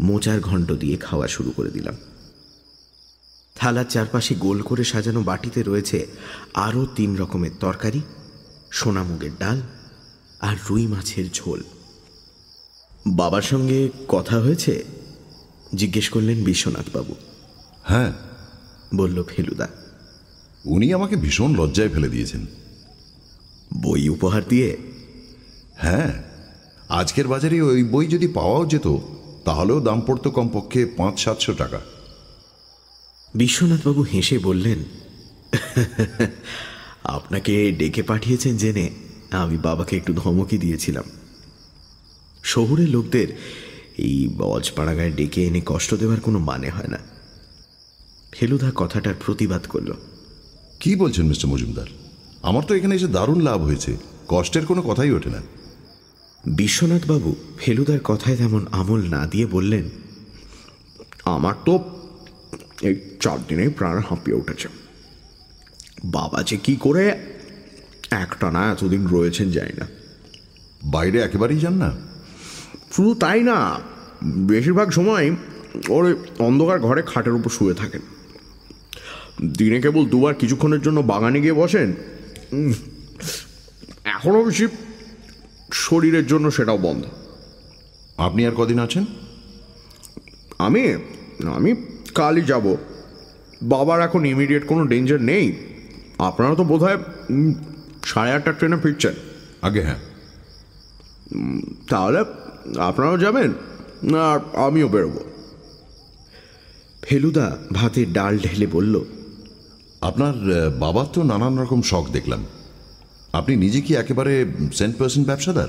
মোচার ঘণ্ট দিয়ে খাওয়া শুরু করে দিলাম। থালার চারপাশে গোল করে সাজানো বাটিতে রয়েছে আরও তিন রকমের তরকারি, সোনামুগের ডাল আর রুই মাছের ঝোল। বাবার সঙ্গে কথা হয়েছে? জিজ্ঞেস করলেন বিশ্বনাথবাবু। হ্যাঁ। বলল ফেলুদা। উনি আমাকে ভীষণ লজ্জায় ফেলে দিয়েছেন। বই উপহার দিয়ে? হ্যাঁ। আজকের বাজারে ওই বই যদি পাওয়াও যেত তাহলেও দাম পড়তো কমপক্ষে পাঁচ সাতশো টাকা। বিশ্বনাথবাবু হেসে বললেন আপনাকে ডেকে পাঠিয়েছেন জেনে আমি বাবাকে একটু ধমকি দিয়েছিলাম। শহুরে লোকদের এই বজপাড়াগায় ডেকে এনে কষ্ট দেওয়ার কোনো মানে হয় না। ফেলুদা কথাটার প্রতিবাদ করল। কি বলছেন মিস্টার মজুমদার? আমার তো এখানে এসে দারুণ লাভ হয়েছে। কষ্টের কোনো কথাই ওঠে না। বিশ্বনাথবাবু ফেলুদার কথায় তেমন আমল না দিয়ে বললেন আমার তো এই চার দিনেই প্রাণ হাঁপিয়ে উঠেছে। বাবা যে কি করে একটা না এতদিন রয়েছেন যায় না। বাইরে একেবারেই যান না? শুধু তাই না বেশিরভাগ সময় ওর অন্ধকার ঘরে খাটের উপর শুয়ে থাকেন। দিনে কেবল দুবার কিছুক্ষণের জন্য বাগানে গিয়ে বসেন? উম, এখনও বেশি শরীরের জন্য সেটাও বন্ধ। আপনি আর কদিন আছেন? আমি আমি কালই যাব। বাবার এখন ইমিডিয়েট কোনো ডেঞ্জার নেই। আপনারা তো বোধ হয় সাড়ে আটটা ট্রেনে ফিরছেন। আগে হ্যাঁ। তাহলে আপনারাও যাবেন আর আমিও বেরোবো। ফেলুদা ভাতে ডাল ঢেলে বলল আপনার বাবার তো নানান রকম শখ দেখলাম। আপনি নিজে কি একেবারে সেন্ট পার্সেন্ট ব্যবসাদার?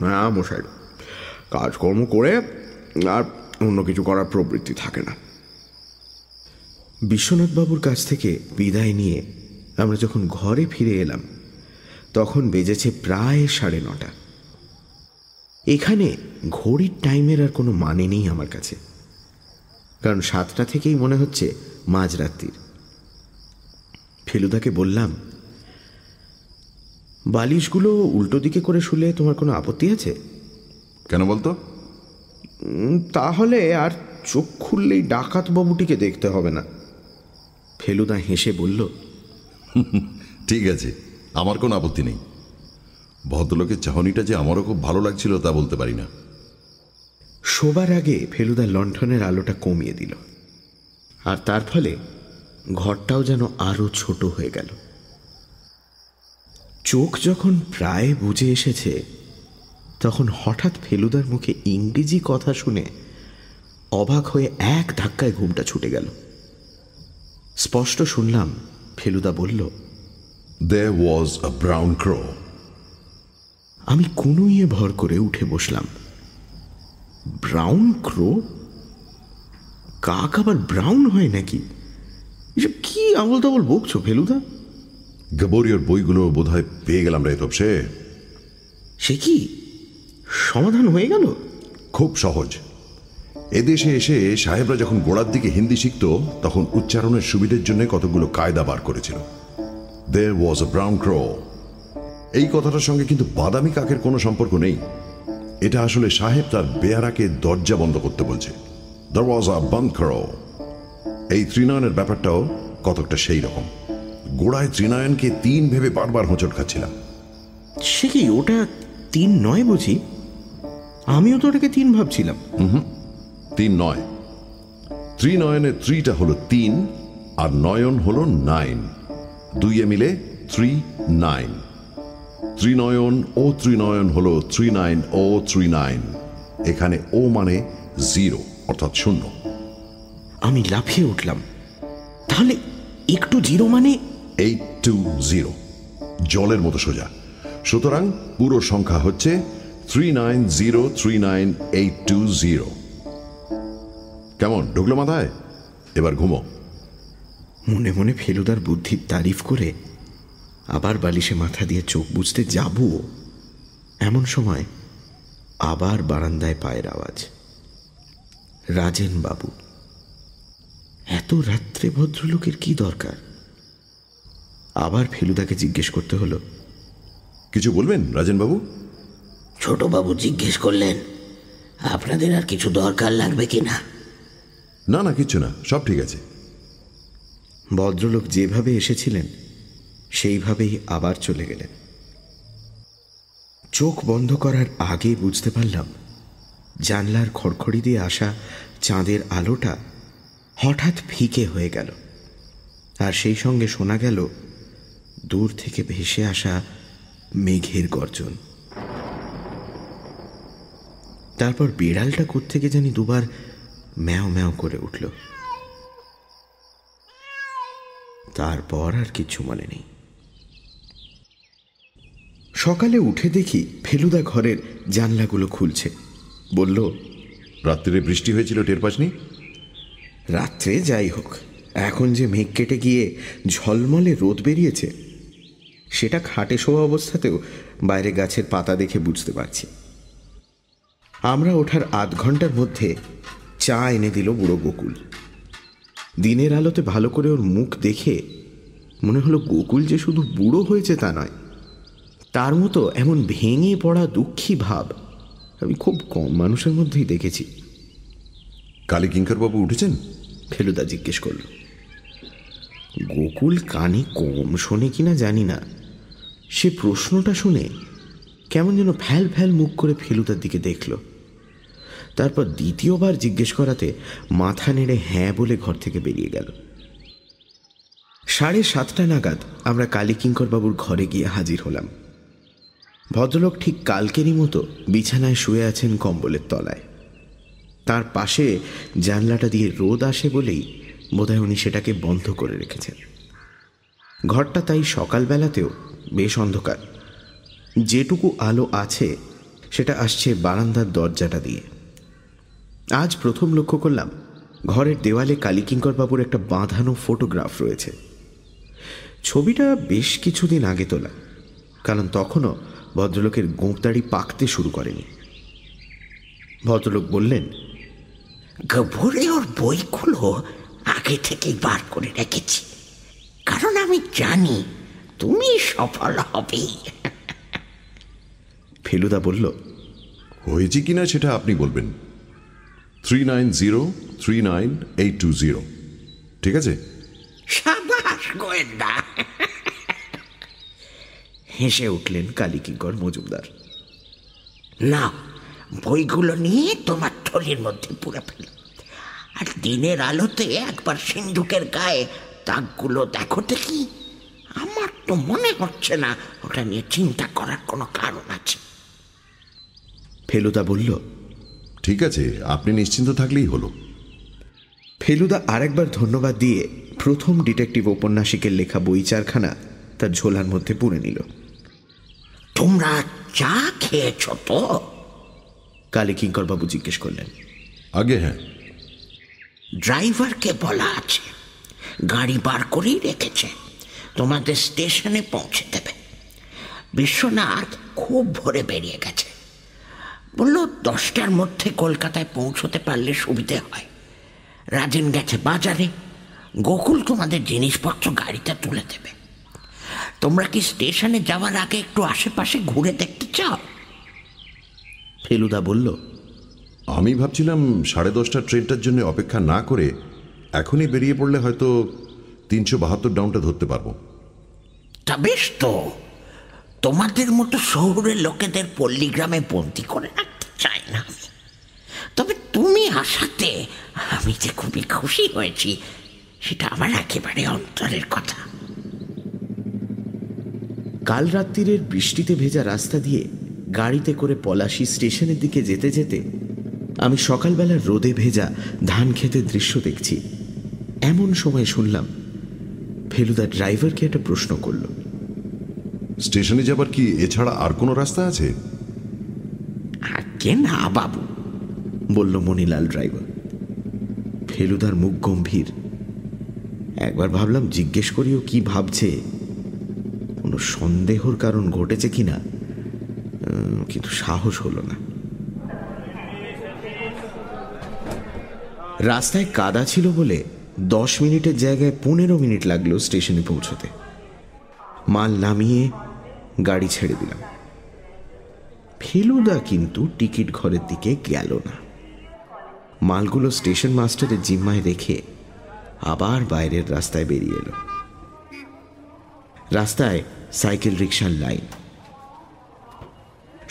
হ্যাঁ মশাই। কাজকর্ম করে আর অন্য কিছু করার প্রবৃত্তি থাকে না। বিশ্বনাথবাবুর কাছ থেকে বিদায় নিয়ে আমরা যখন ঘরে ফিরে এলাম, তখন বেজেছে প্রায় সাড়ে নটা। এখানে ঘড়ির টাইমের আর কোনো মানে নেই আমার কাছে। কারণ সাতটা থেকেই মনে হচ্ছে মাঝরাত্রির। ফেলুদাকে বললাম বালিশগুলো উল্টো দিকে করে শুলে তোমার কোনো আপত্তি আছে? কেন বলতো? তাহলে আর চোখ খুললেই ডাকাত বাবুটিকে দেখতে হবে না। ফেলুদা হেসে বলল ঠিক আছে আমার কোনো আপত্তি নেই। ভদ্রলোকের চাহনিটা যে আমারও খুব ভালো লাগছিল তা বলতে পারি না। শোবার আগে ফেলুদা লণ্ঠনের আলোটা কমিয়ে দিল। আর তার ফলে ঘরটাও যেন আরও ছোট হয়ে গেল। চোখ যখন প্রায় বুঝে এসেছে তখন হঠাৎ ফেলুদার মুখে ইংরেজি কথা শুনে অবাক হয়ে এক ধাক্কায় ঘুমটা ছুটে গেল। স্পষ্ট শুনলাম ফেলুদা বলল দে ওয়াজ আ ব্রাউন ক্রো আমি কুনুইয়ে ভর করে উঠে বসলাম। ব্রাউন ক্রো কাক আবার ব্রাউন হয় নাকি? এসব কি আবল তাবল বকছো ফেলুদা? গবোরিয়র বইগুলো বোধহয় পেয়ে গেলাম রে তপসে। সে কি? সমাধান হয়ে গেল? খুব সহজ। এদেশে এসে সাহেবরা যখন গোড়ার দিকে হিন্দি শিখত তখন উচ্চারণের সুবিধের জন্য কতগুলো কায়দা বার করেছিল। দে ওয়াজ আ ব্রাউন ক্রো এই কথাটার সঙ্গে কিন্তু বাদামি কাকের কোনো সম্পর্ক নেই। এটা আসলে সাহেব তার বেয়ারাকে দরজা বন্ধ করতে বলছে। দ্য ওয়াজ আ বন্ধ ক্রো এই ত্রিনয়নের ব্যাপারটাও কতকটা সেই রকম। গোড়ায় ত্রিনয়নকে তিন ভেবে বারবার হোঁচট খাচ্ছিলাম। সে কি ওটা তিন নয় বুঝি? আমিও তো ওটাকে তিন ভাবছিলাম। তিন নয়। ত্রিনয়নের ত্রিটা হলো তিন আর নয়ন হলো নাইন। দুইয়ে মিলে থ্রি নাইন। ত্রিনয়ন ও ত্রিনয়ন হলো থ্রি নাইন ও থ্রি নাইন এখানে ও মানে জিরো অর্থাৎ শূন্য। আমি লাফিয়ে উঠলাম। তাহলে একটু জিরো মানে? Eight two zero. জলের মতো সোজা। সুতরাং পুরো সংখ্যা হচ্ছে three nine zero three nine eight two zero. কেমন? ঢুকলো মাথায়? এবার ঘুমো। মনে মনে ফেলুদার বুদ্ধির তারিফ করে আবার বালিশে মাথা দিয়ে চোখ বুঝতে যাব। এমন সময় আবার বারান্দায় পায়ের আওয়াজ। রাজেন বাবু। এত রাত্রে ভদ্রলোকের কি দরকার? আবার ফেলুদাকে জিজ্ঞেস করতে হলো। কিছু বলবেন রাজেনবাবু? ছোটবাবু জিজ্ঞেস করলেন আপনাদের আর কিছু দরকার লাগবে কিনা না? না কিচ্ছু না সব ঠিক আছে। ভদ্রলোক যেভাবে এসেছিলেন সেইভাবেই আবার চলে গেলেন। চোখ বন্ধ করার আগে বুঝতে পারলাম জানলার খড়খড়ি দিয়ে আসা চাঁদের আলোটা হঠাৎ ফিকে হয়ে গেল। আর সেই সঙ্গে শোনা গেল, দূর থেকে ভেসে আসা মেঘের গর্জন। তারপর বিড়ালটা কোত্থেকে জানি দুবার ম্যাও ম্যাও করে উঠল। তারপর আর কিছু মনে নেই। সকালে উঠে দেখি ফেলুদা ঘরের জানলাগুলো খুলছে। বলল, রাত্রিরে বৃষ্টি হয়েছিল, টের পাসনি? রাত্রে যাই হোক, এখন যে মেঘ কেটে গিয়ে ঝলমলে রোদ বেরিয়েছে, সেটা খাটে শোয়া অবস্থাতেও বাইরে গাছের পাতা দেখে বুঝতে পারছি। আমরা ওঠার আধ ঘণ্টার মধ্যে চা এনে দিল বুড়ো গোকুল। দিনের আলোতে ভালো করে ওর মুখ দেখে মনে হলো গোকুল যে শুধু বুড়ো হয়েছে তা নয়, তার মতো এমন ভেঙে পড়া দুঃখী ভাব আমি খুব কম মানুষের মধ্যেই দেখেছি। কালী কিঙ্করবাবু উঠেছেন? ফেলুদা জিজ্ঞেস করল। গোকুল কানে কম শোনে কিনা জানি না। সে প্রশ্নটা শুনে কেমন যেন ফ্যাল ফ্যাল মুখ করে ফেলুদার দিকে দেখল। তারপর দ্বিতীয়বার জিজ্ঞেস করাতে মাথা নেড়ে হ্যাঁ বলে ঘর থেকে বেরিয়ে গেল। সাড়ে সাতটা নাগাদ আমরা কালীকিঙ্কর বাবুর ঘরে গিয়ে হাজির হলাম। ভদ্রলোক ঠিক কালকেরই মতো বিছানায় শুয়ে আছেন কম্বলের তলায়। তার পাশে জানলাটা দিয়ে রোদ আসে বলেই বোধহয় উনি সেটাকে বন্ধ করে রেখেছেন। ঘরটা তাই সকালবেলাতেও বেশ অন্ধকার। যেটুকু আলো আছে, সেটা আসছে বারান্দার দরজাটা দিয়ে। আজ প্রথম লক্ষ্য করলাম, ঘরের দেওয়ালে কালীকিঙ্কর বাবুর একটা বাঁধানো ফটোগ্রাফ রয়েছে। ছবিটা বেশ কিছুদিন আগে তোলা, কারণ তখনও ভদ্রলোকের গোঁপদাড়ি পাকতে শুরু করেনি। ভদ্রলোক বললেন ভরে ওর বইগুলো আগে থেকেই বার করে রেখেছি। কারণ আমি জানি তুমি সফল হবেই ফেলুদা বলল হয়েছে কিনা সেটা আপনি বলবেন। Three nine zero three nine eight two zero ঠিক আছে? সাবাস গোয়েন্দা। হেসে উঠলেন কালীকিঙ্কর মজুমদার। না বইগুলো নিয়ে তোমার থলির মধ্যে পুরে ফেলো। আর দিনের আলোতে একবার সিন্ধুকের গায়ে দাগগুলো দেখো দেখি। আমার তো মনে হচ্ছে না ওটা নিয়ে চিন্তা করার কোনো কারণ আছে। ফেলুদা বলল ঠিক আছে আপনি নিশ্চিন্ত থাকলেই হলো। ফেলুদা আরেকবার ধন্যবাদ দিয়ে প্রথম ডিটেকটিভ ঔপন্যাসিকের লেখা বই চারখানা তার ঝোলার মধ্যে পুরে নিল। তোমরা চা খেয়েছ তো? কালীকিঙ্কর বাবু জিজ্ঞেস করলেন আগে হ্যাঁ। ড্রাইভারকে বলা আছে গাড়ি বার করেই রেখেছে তোমাদের স্টেশনে পৌঁছে দেবে। বিশ্বনাথ খুব ভোরে বেরিয়ে গেছে। বলল দশটার মধ্যে কলকাতায় পৌঁছতে পারলে সুবিধে হয়। রাজেন গেছে বাজারে গোকুল তোমাদের জিনিসপত্র গাড়িতে তুলে দেবে। তোমরা কি স্টেশনে যাওয়ার আগে একটু আশেপাশে ঘুরে দেখতে চাও? ফেলুদা বলল আমি ভাবছিলাম সাড়ে দশটার ট্রেনটার জন্য অপেক্ষা না করে এখনই বেরিয়ে পড়লে হয়তো তিনশো বাহাত্তর ডাউনটা ধরতে পারব। তা বেশ তো। তোমাদের মতো শহরের লোকেদের পল্লীগ্রামে বন্দি করে রাখতে চাই না আমি। তবে তুমি আসাতে আমি যে খুবই খুশি হয়েছি সেটা আমার একেবারে অন্তরের কথা। কাল রাত্রিরের বৃষ্টিতে ভেজা রাস্তা দিয়ে গাড়িতে করে পলাশি স্টেশনের দিকে যেতে যেতে আমি সকালবেলা রোদে ভেজা ধান খেতের দৃশ্য দেখছি। এমন সময় শুনলাম ফেলুদা ড্রাইভারকে একটা প্রশ্ন করল। স্টেশনে যাবার কি এছাড়া আর কোনো রাস্তা আছে? আগে না বাবু? বলল মণিলাল ড্রাইভার। ফেলুদার মুখ গম্ভীর। একবার ভাবলাম জিজ্ঞেস করিও কি ভাবছে। কোনো সন্দেহর কারণ ঘটেছে কিনা? উম, কিন্তু সাহস হলো না। রাস্তায় কাদা ছিল বলে দশ মিনিটের জায়গায় পনেরো মিনিট লাগল স্টেশনে পৌঁছতে। মাল নামিয়ে গাড়ি ছেড়ে দিলাম। ফেলুদা কিন্তু টিকিট ঘরের দিকে গেল না। মালগুলো স্টেশন মাস্টারের জিম্মায় রেখে আবার বাইরের রাস্তায় বেরিয়ে এলো। রাস্তায় সাইকেল রিক্সার লাইন।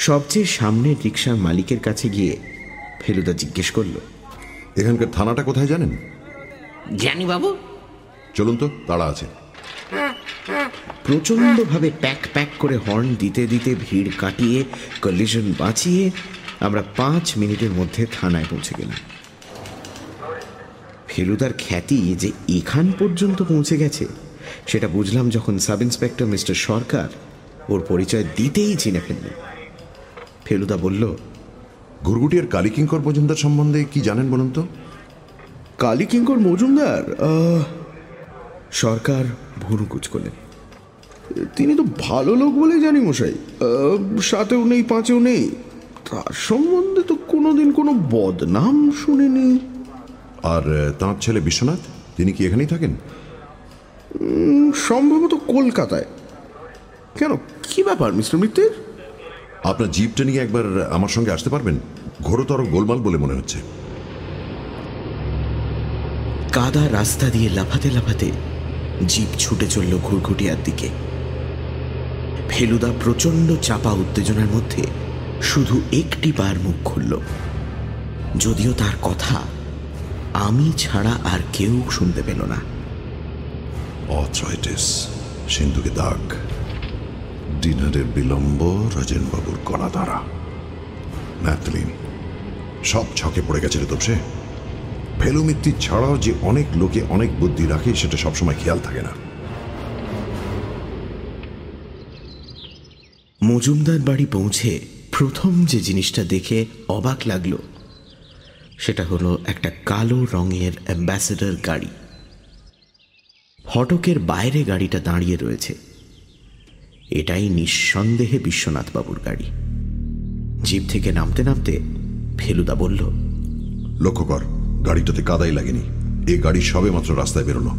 সবচেয়ে সামনের রিক্সার মালিকের কাছে গিয়ে ফেলুদা জিজ্ঞেস করল এখানকার থানাটা কোথায় জানেন? জানি বাবু? চলুন তো তাড়া আছে। প্রচণ্ডভাবে প্যাক প্যাক করে হর্ন দিতে দিতে ভিড় কাটিয়ে কলিশন বাঁচিয়ে আমরা পাঁচ মিনিটের মধ্যে থানায় পৌঁছে গেলাম। ফেলুদার খ্যাতি যে এখান পর্যন্ত পৌঁছে গেছে সেটা বুঝলাম যখন সাব ইন্সপেক্টর মিস্টার সরকার ওর পরিচয় দিতেই চিনে ফেলল ফেলুদা বলল ঘুরগুটিয়ার কালীকিঙ্কর মজুমদার সম্বন্ধে কি জানেন বলুন তো? কালীকিঙ্কর মজুমদার? সরকার ভুরুকুচ করলেন। তিনি তো ভালো লোক বলে জানি মশাই। সাতেও নেই পাঁচেও নেই। তার সম্বন্ধে তো কোনোদিন কোনো বদনাম শুনিনি। আর তাঁর ছেলে বিশ্বনাথ তিনি কি এখানেই থাকেন? সম্ভবত কলকাতায়। কেন কি ব্যাপার মিস্টার মিত্রের আপনার জিপটা নিয়ে একবার আমার সঙ্গে আসতে পারবেন? ঘোরতর গোলমাল বলে মনে হচ্ছে। কাদা রাস্তা দিয়ে লাফাতে লাফাতে জিপ ছুটে চলল ঘুরঘুটিয়ার দিকে। ফেলুদা প্রচণ্ড চাপা উত্তেজনার মধ্যে শুধু একটি বার মুখ খুলল। যদিও তার কথা আমি ছাড়া আর কেউ শুনতে পেল না। অথরাইটিস সিন্ধুকে দাগ। ডিনারের বিলম্ব রাজেনবাবুর কড়া দ্বারা ন্যাথলিন সব ছকে পড়ে গেছে রে তোপসে ফেলুমিত্তি ছাড়াও যে অনেক লোকে অনেক বুদ্ধি রাখে, সেটা সবসময় খেয়াল থাকে না। মজুমদার বাড়ি পৌঁছে প্রথম যে জিনিসটা দেখে অবাক লাগল, সেটা হলো একটা কালো রঙের অ্যাম্বাসেডর গাড়ি। ফটকের বাইরে গাড়িটা দাঁড়িয়ে রয়েছে। এটাই নিঃসন্দেহে বিশ্বনাথবাবুর গাড়ি জিপ থেকে নামতে নামতে ফেলুদা বলল লক্ষ্য কর গাড়িটাতে কাদাই লাগেনি এই গাড়ি সবে মাত্র রাস্তায় বেরোলো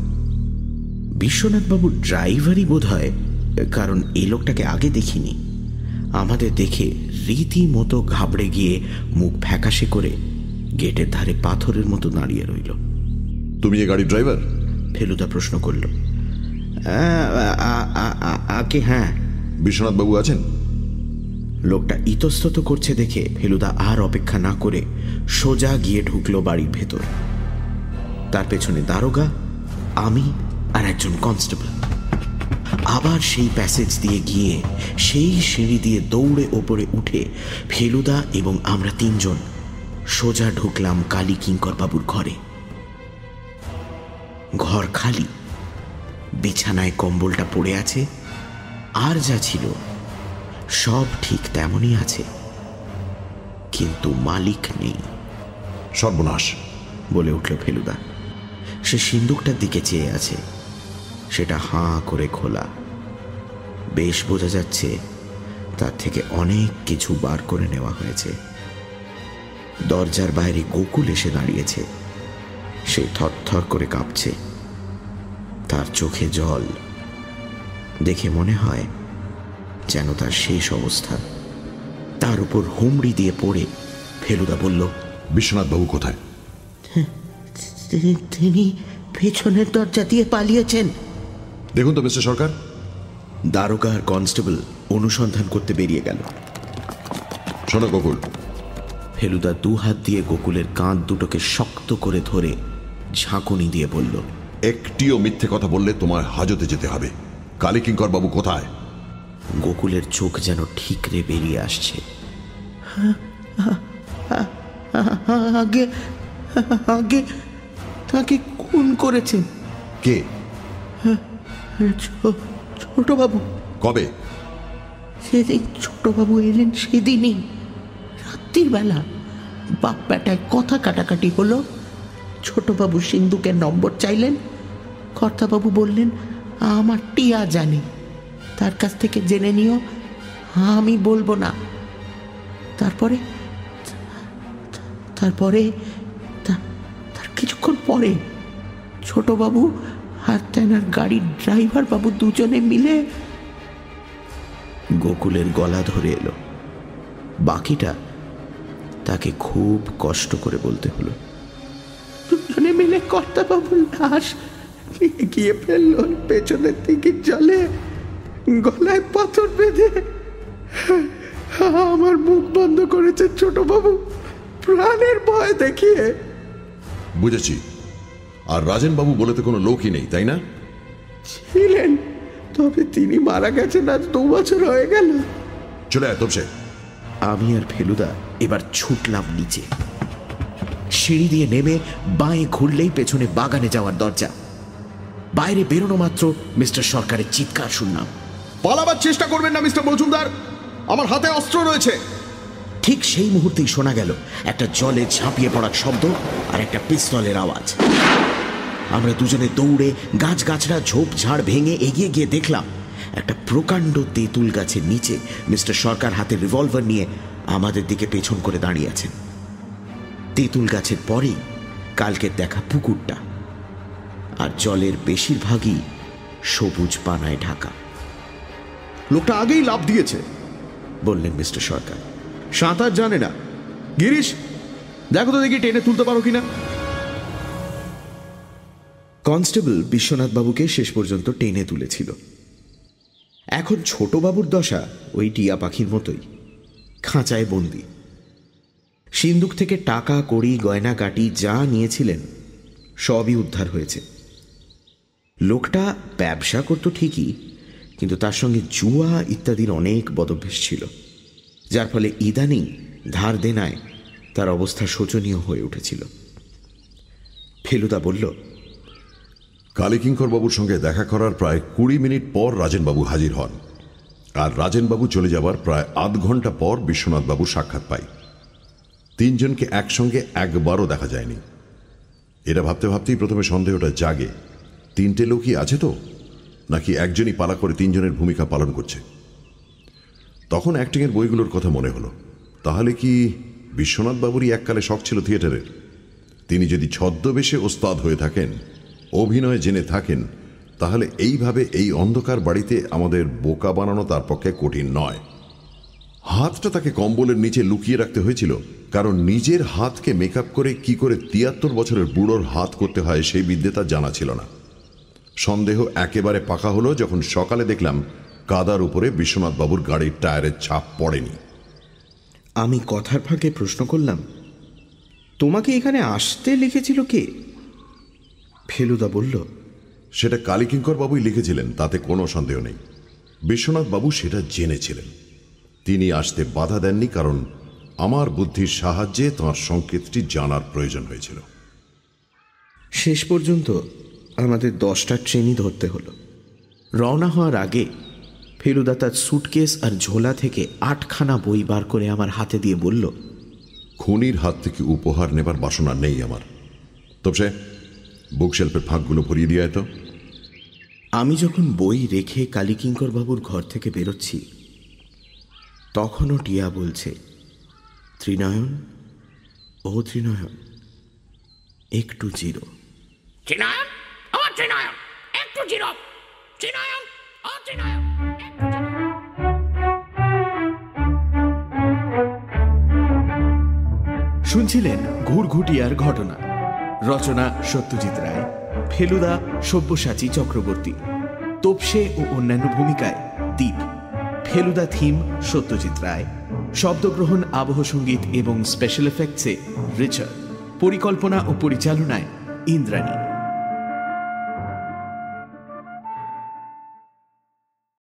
বিশ্বনাথবাবুর ড্রাইভারই বোধ হয় কারণ এই লোকটাকে আগে দেখিনি আমাদের দেখে রীতিমতো ঘাবড়ে গিয়ে মুখ ফ্যাকাশে করে গেটের ধারে পাথরের মতো দাঁড়িয়ে রইল তুমি এ গাড়ির ড্রাইভার ফেলুদা প্রশ্ন করল আগে হ্যাঁ বিশ্বনাথ বাবু আছেন? লোকটা ইতস্তত করছে দেখে ফেলুদা আর অপেক্ষা না করে সোজা গিয়ে ঢুকলো বাড়ির ভেতর। তার পেছনে দারোগা, আমি আর একজন কনস্টেবল। আবার সেই প্যাসেজ দিয়ে গিয়ে সেই সিঁড়ি দিয়ে দৌড়ে ওপরে উঠে ফেলুদা এবং আমরা তিনজন সোজা ঢুকলাম কালী কিঙ্কর বাবুর ঘরে। ঘর খালি। বিছানায় কম্বলটা পড়ে আছে। আর যা ছিল সব ঠিক তেমনই আছে। কিন্তু মালিক নেই। সর্বনাশ বলে উঠল ফেলুদা। সে সিন্দুকটার দিকে চেয়ে আছে। সেটা হাঁ করে খোলা। বেশ বোঝা যাচ্ছে তার থেকে অনেক কিছু বার করে নেওয়া হয়েছে। দরজার বাইরে গোকুল এসে দাঁড়িয়েছে। সে থরথর করে কাঁপছে। তার চোখে জল। দেখে মনে হয় যেন তার শেষ অবস্থা। তার উপর হুমড়ি দিয়ে পড়ে ফেলুদা বলল বিশ্বনাথ বাবু কোথায়? তিনি পেছনের দরজা দিয়ে পালিয়েছেন। দেখুন তো মিস্টার সরকার। দারোগা আর কনস্টেবল অনুসন্ধান করতে বেরিয়ে গেল। শোনো গোকুল। ফেলুদা দু হাত দিয়ে গোকুলের কাঁধ দুটোকে শক্ত করে ধরে ঝাঁকুনি দিয়ে বলল একটিও মিথ্যে কথা বললে তোমার হাজতে যেতে হবে। কালীকিঙ্কর বাবু কোথায়? গোকুলের চোখ যেন ঠিকরে বেরিয়ে আসছে। আগে আগে তাকে খুন করেছেন কে? ছো- ছোটবাবু। কবে? সেদিন ছোটবাবু এলেন সেদিনই রাত্রির বেলা। বাপ বেটায় কথা কাটাকাটি হলো। ছোটবাবু সিন্ধুকের নম্বর চাইলেন। কর্তাবাবু বললেন আমার টিয়া জানে। তার কাছ থেকে জেনে নিও আমি বলব না। তারপরে তারপরে তার কিছুক্ষণ পরে ছোটবাবু আর তেনার গাড়ির ড্রাইভার বাবু দুজনে মিলে গোকুলের গলা ধরে এলো। বাকিটা তাকে খুব কষ্ট করে বলতে হলো। দুজনে মিলে কর্তা বাবুর লাশ গিয়ে ফেলল পেছনের দিকে জলে গলায় পাথর বেঁধে। আমার মুখ বন্ধ করেছে ছোট বাবু প্রাণের ভয় দেখিয়ে। বুঝেছি। আর রাজেন বাবু বলে তো কোনো লোকই নেই তাই না? ছিলেন তবে তিনি মারা গেছেন আজ দু বছর হয়ে গেল। চলে আয় তবসে আমি আর ফেলুদা এবার ছুটলাম নিচে। সিঁড়ি দিয়ে নেমে বাঁয়ে ঘুরলেই পেছনে বাগানে যাওয়ার দরজা। বাইরে বেরোনো মাত্র মিস্টার সরকারের চিৎকার শুনলাম। পালাবার চেষ্টা করবেন না মিস্টার মজুমদার। আমার হাতে অস্ত্র রয়েছে। ঠিক সেই মুহূর্তেই শোনা গেল একটা জলে ঝাঁপিয়ে পড়ার শব্দ আর একটা পিস্তলের আওয়াজ। আমরা দুজনে দৌড়ে গাছগাছড়া ঝোপঝাড় ভেঙে এগিয়ে গিয়ে দেখলাম একটা প্রকাণ্ড তেঁতুল গাছের নিচে মিস্টার সরকার হাতে রিভলভার নিয়ে আমাদের দিকে পেছন করে দাঁড়িয়ে আছেন। তেঁতুল গাছের পরেই কালকের দেখা পুকুরটা আর জলের বেশিরভাগই সবুজ পানায় ঢাকা। লোকটা আগেই লাভ দিয়েছে বললেন মিস্টার সরকার। সাঁতার জানে না। গিরিশ দেখো তো দেখি টেনে তুলতে পারো কিনা। কনস্টেবল বিশ্বনাথ বাবুকে শেষ পর্যন্ত টেনে তুলেছিল। এখন ছোটবাবুর দশা ওই টিয়া পাখির মতোই খাঁচায় বন্দি। সিন্দুক থেকে টাকা কড়ি গয়না কাটি যা নিয়েছিলেন সবই উদ্ধার হয়েছে। লোকটা ব্যবসা করতো ঠিকই, কিন্তু তার সঙ্গে জুয়া ইত্যাদির অনেক বদভ্যেস ছিল, যার ফলে ইদানিং ধার দেনায় তার অবস্থা শোচনীয় হয়ে উঠেছিল। ফেলুদা বলল কালীকিঙ্কর বাবুর সঙ্গে দেখা করার প্রায় কুড়ি মিনিট পর রাজেনবাবু হাজির হন, আর রাজেনবাবু চলে যাবার প্রায় আধ ঘণ্টা পর বিশ্বনাথ বাবু সাক্ষাৎ পাই তিনজনকে একসঙ্গে একবারও দেখা যায়নি। এটা ভাবতে ভাবতেই প্রথমে সন্দেহটা জাগে। তিনটে লোকই আছে তো? নাকি একজনই পালা করে তিনজনের ভূমিকা পালন করছে? তখন অ্যাক্টিংয়ের বইগুলোর কথা মনে হলো। তাহলে কি বিশ্বনাথ বাবুরই এককালে শখ ছিল থিয়েটারের? তিনি যদি ছদ্মবেশে ওস্তাদ হয়ে থাকেন, অভিনয় জেনে থাকেন, তাহলে এইভাবে এই অন্ধকার বাড়িতে আমাদের বোকা বানানো তার পক্ষে কঠিন নয়। হাতটা তাকে কম্বলের নিচে লুকিয়ে রাখতে হয়েছিল, কারণ নিজের হাতকে মেকআপ করে কি করে তিয়াত্তর বছরের বুড়োর হাত করতে হয় সেই বিদ্যে তার জানা ছিল না। সন্দেহ একেবারে পাকা হলো যখন সকালে দেখলাম কাদার উপরে বিশ্বনাথ বাবুর গাড়ির টায়ারের ছাপ পড়েনি। আমি কথার ফাঁকে প্রশ্ন করলাম তোমাকে এখানে আসতে লিখেছিল কে? ফেলুদা বলল সেটা কালীকিঙ্কর বাবুই লিখেছিলেন তাতে কোনো সন্দেহ নেই। বিশ্বনাথ বাবু সেটা জেনেছিলেন। তিনি আসতে বাধা দেননি কারণ আমার বুদ্ধির সাহায্যে তাঁর সংকেতটি জানার প্রয়োজন হয়েছিল। শেষ পর্যন্ত আমাদের দশটা ট্রেনই ধরতে হলো। রওনা হওয়ার আগে ফেলুদা তার সুটকেস আর ঝোলা থেকে আটখানা বই বার করে আমার হাতে দিয়ে বলল খুনির হাত থেকে উপহার নেবার বাসনা নেই আমার। তবে বুকশেল্পের ফাঁকগুলো ভরিয়ে দিয়ে তো। আমি যখন বই রেখে কালীকিঙ্কর বাবুর ঘর থেকে বেরোচ্ছি তখনও টিয়া বলছে ত্রিনয়ন ও ত্রিনয়ন একটু জিরো। চিনায়ন ও চিনায়ন একটু জিরো চিনায়ন ও চিনায়ন একটু জিরো শুনছিলেন ঘুরঘুটিয়ার ঘটনা। রচনা সত্যজিৎ রায়, ফেলুদা সব্যসাচী চক্রবর্তী, তোপসে ও অন্যান্য ভূমিকায় দ্বীপ ফেলুদা থিম সত্যজিৎ রায়, শব্দগ্রহণ, আবহ সংগীত এবং স্পেশাল এফেক্টসে রিচার্ড, পরিকল্পনা ও পরিচালনায় ইন্দ্রাণী।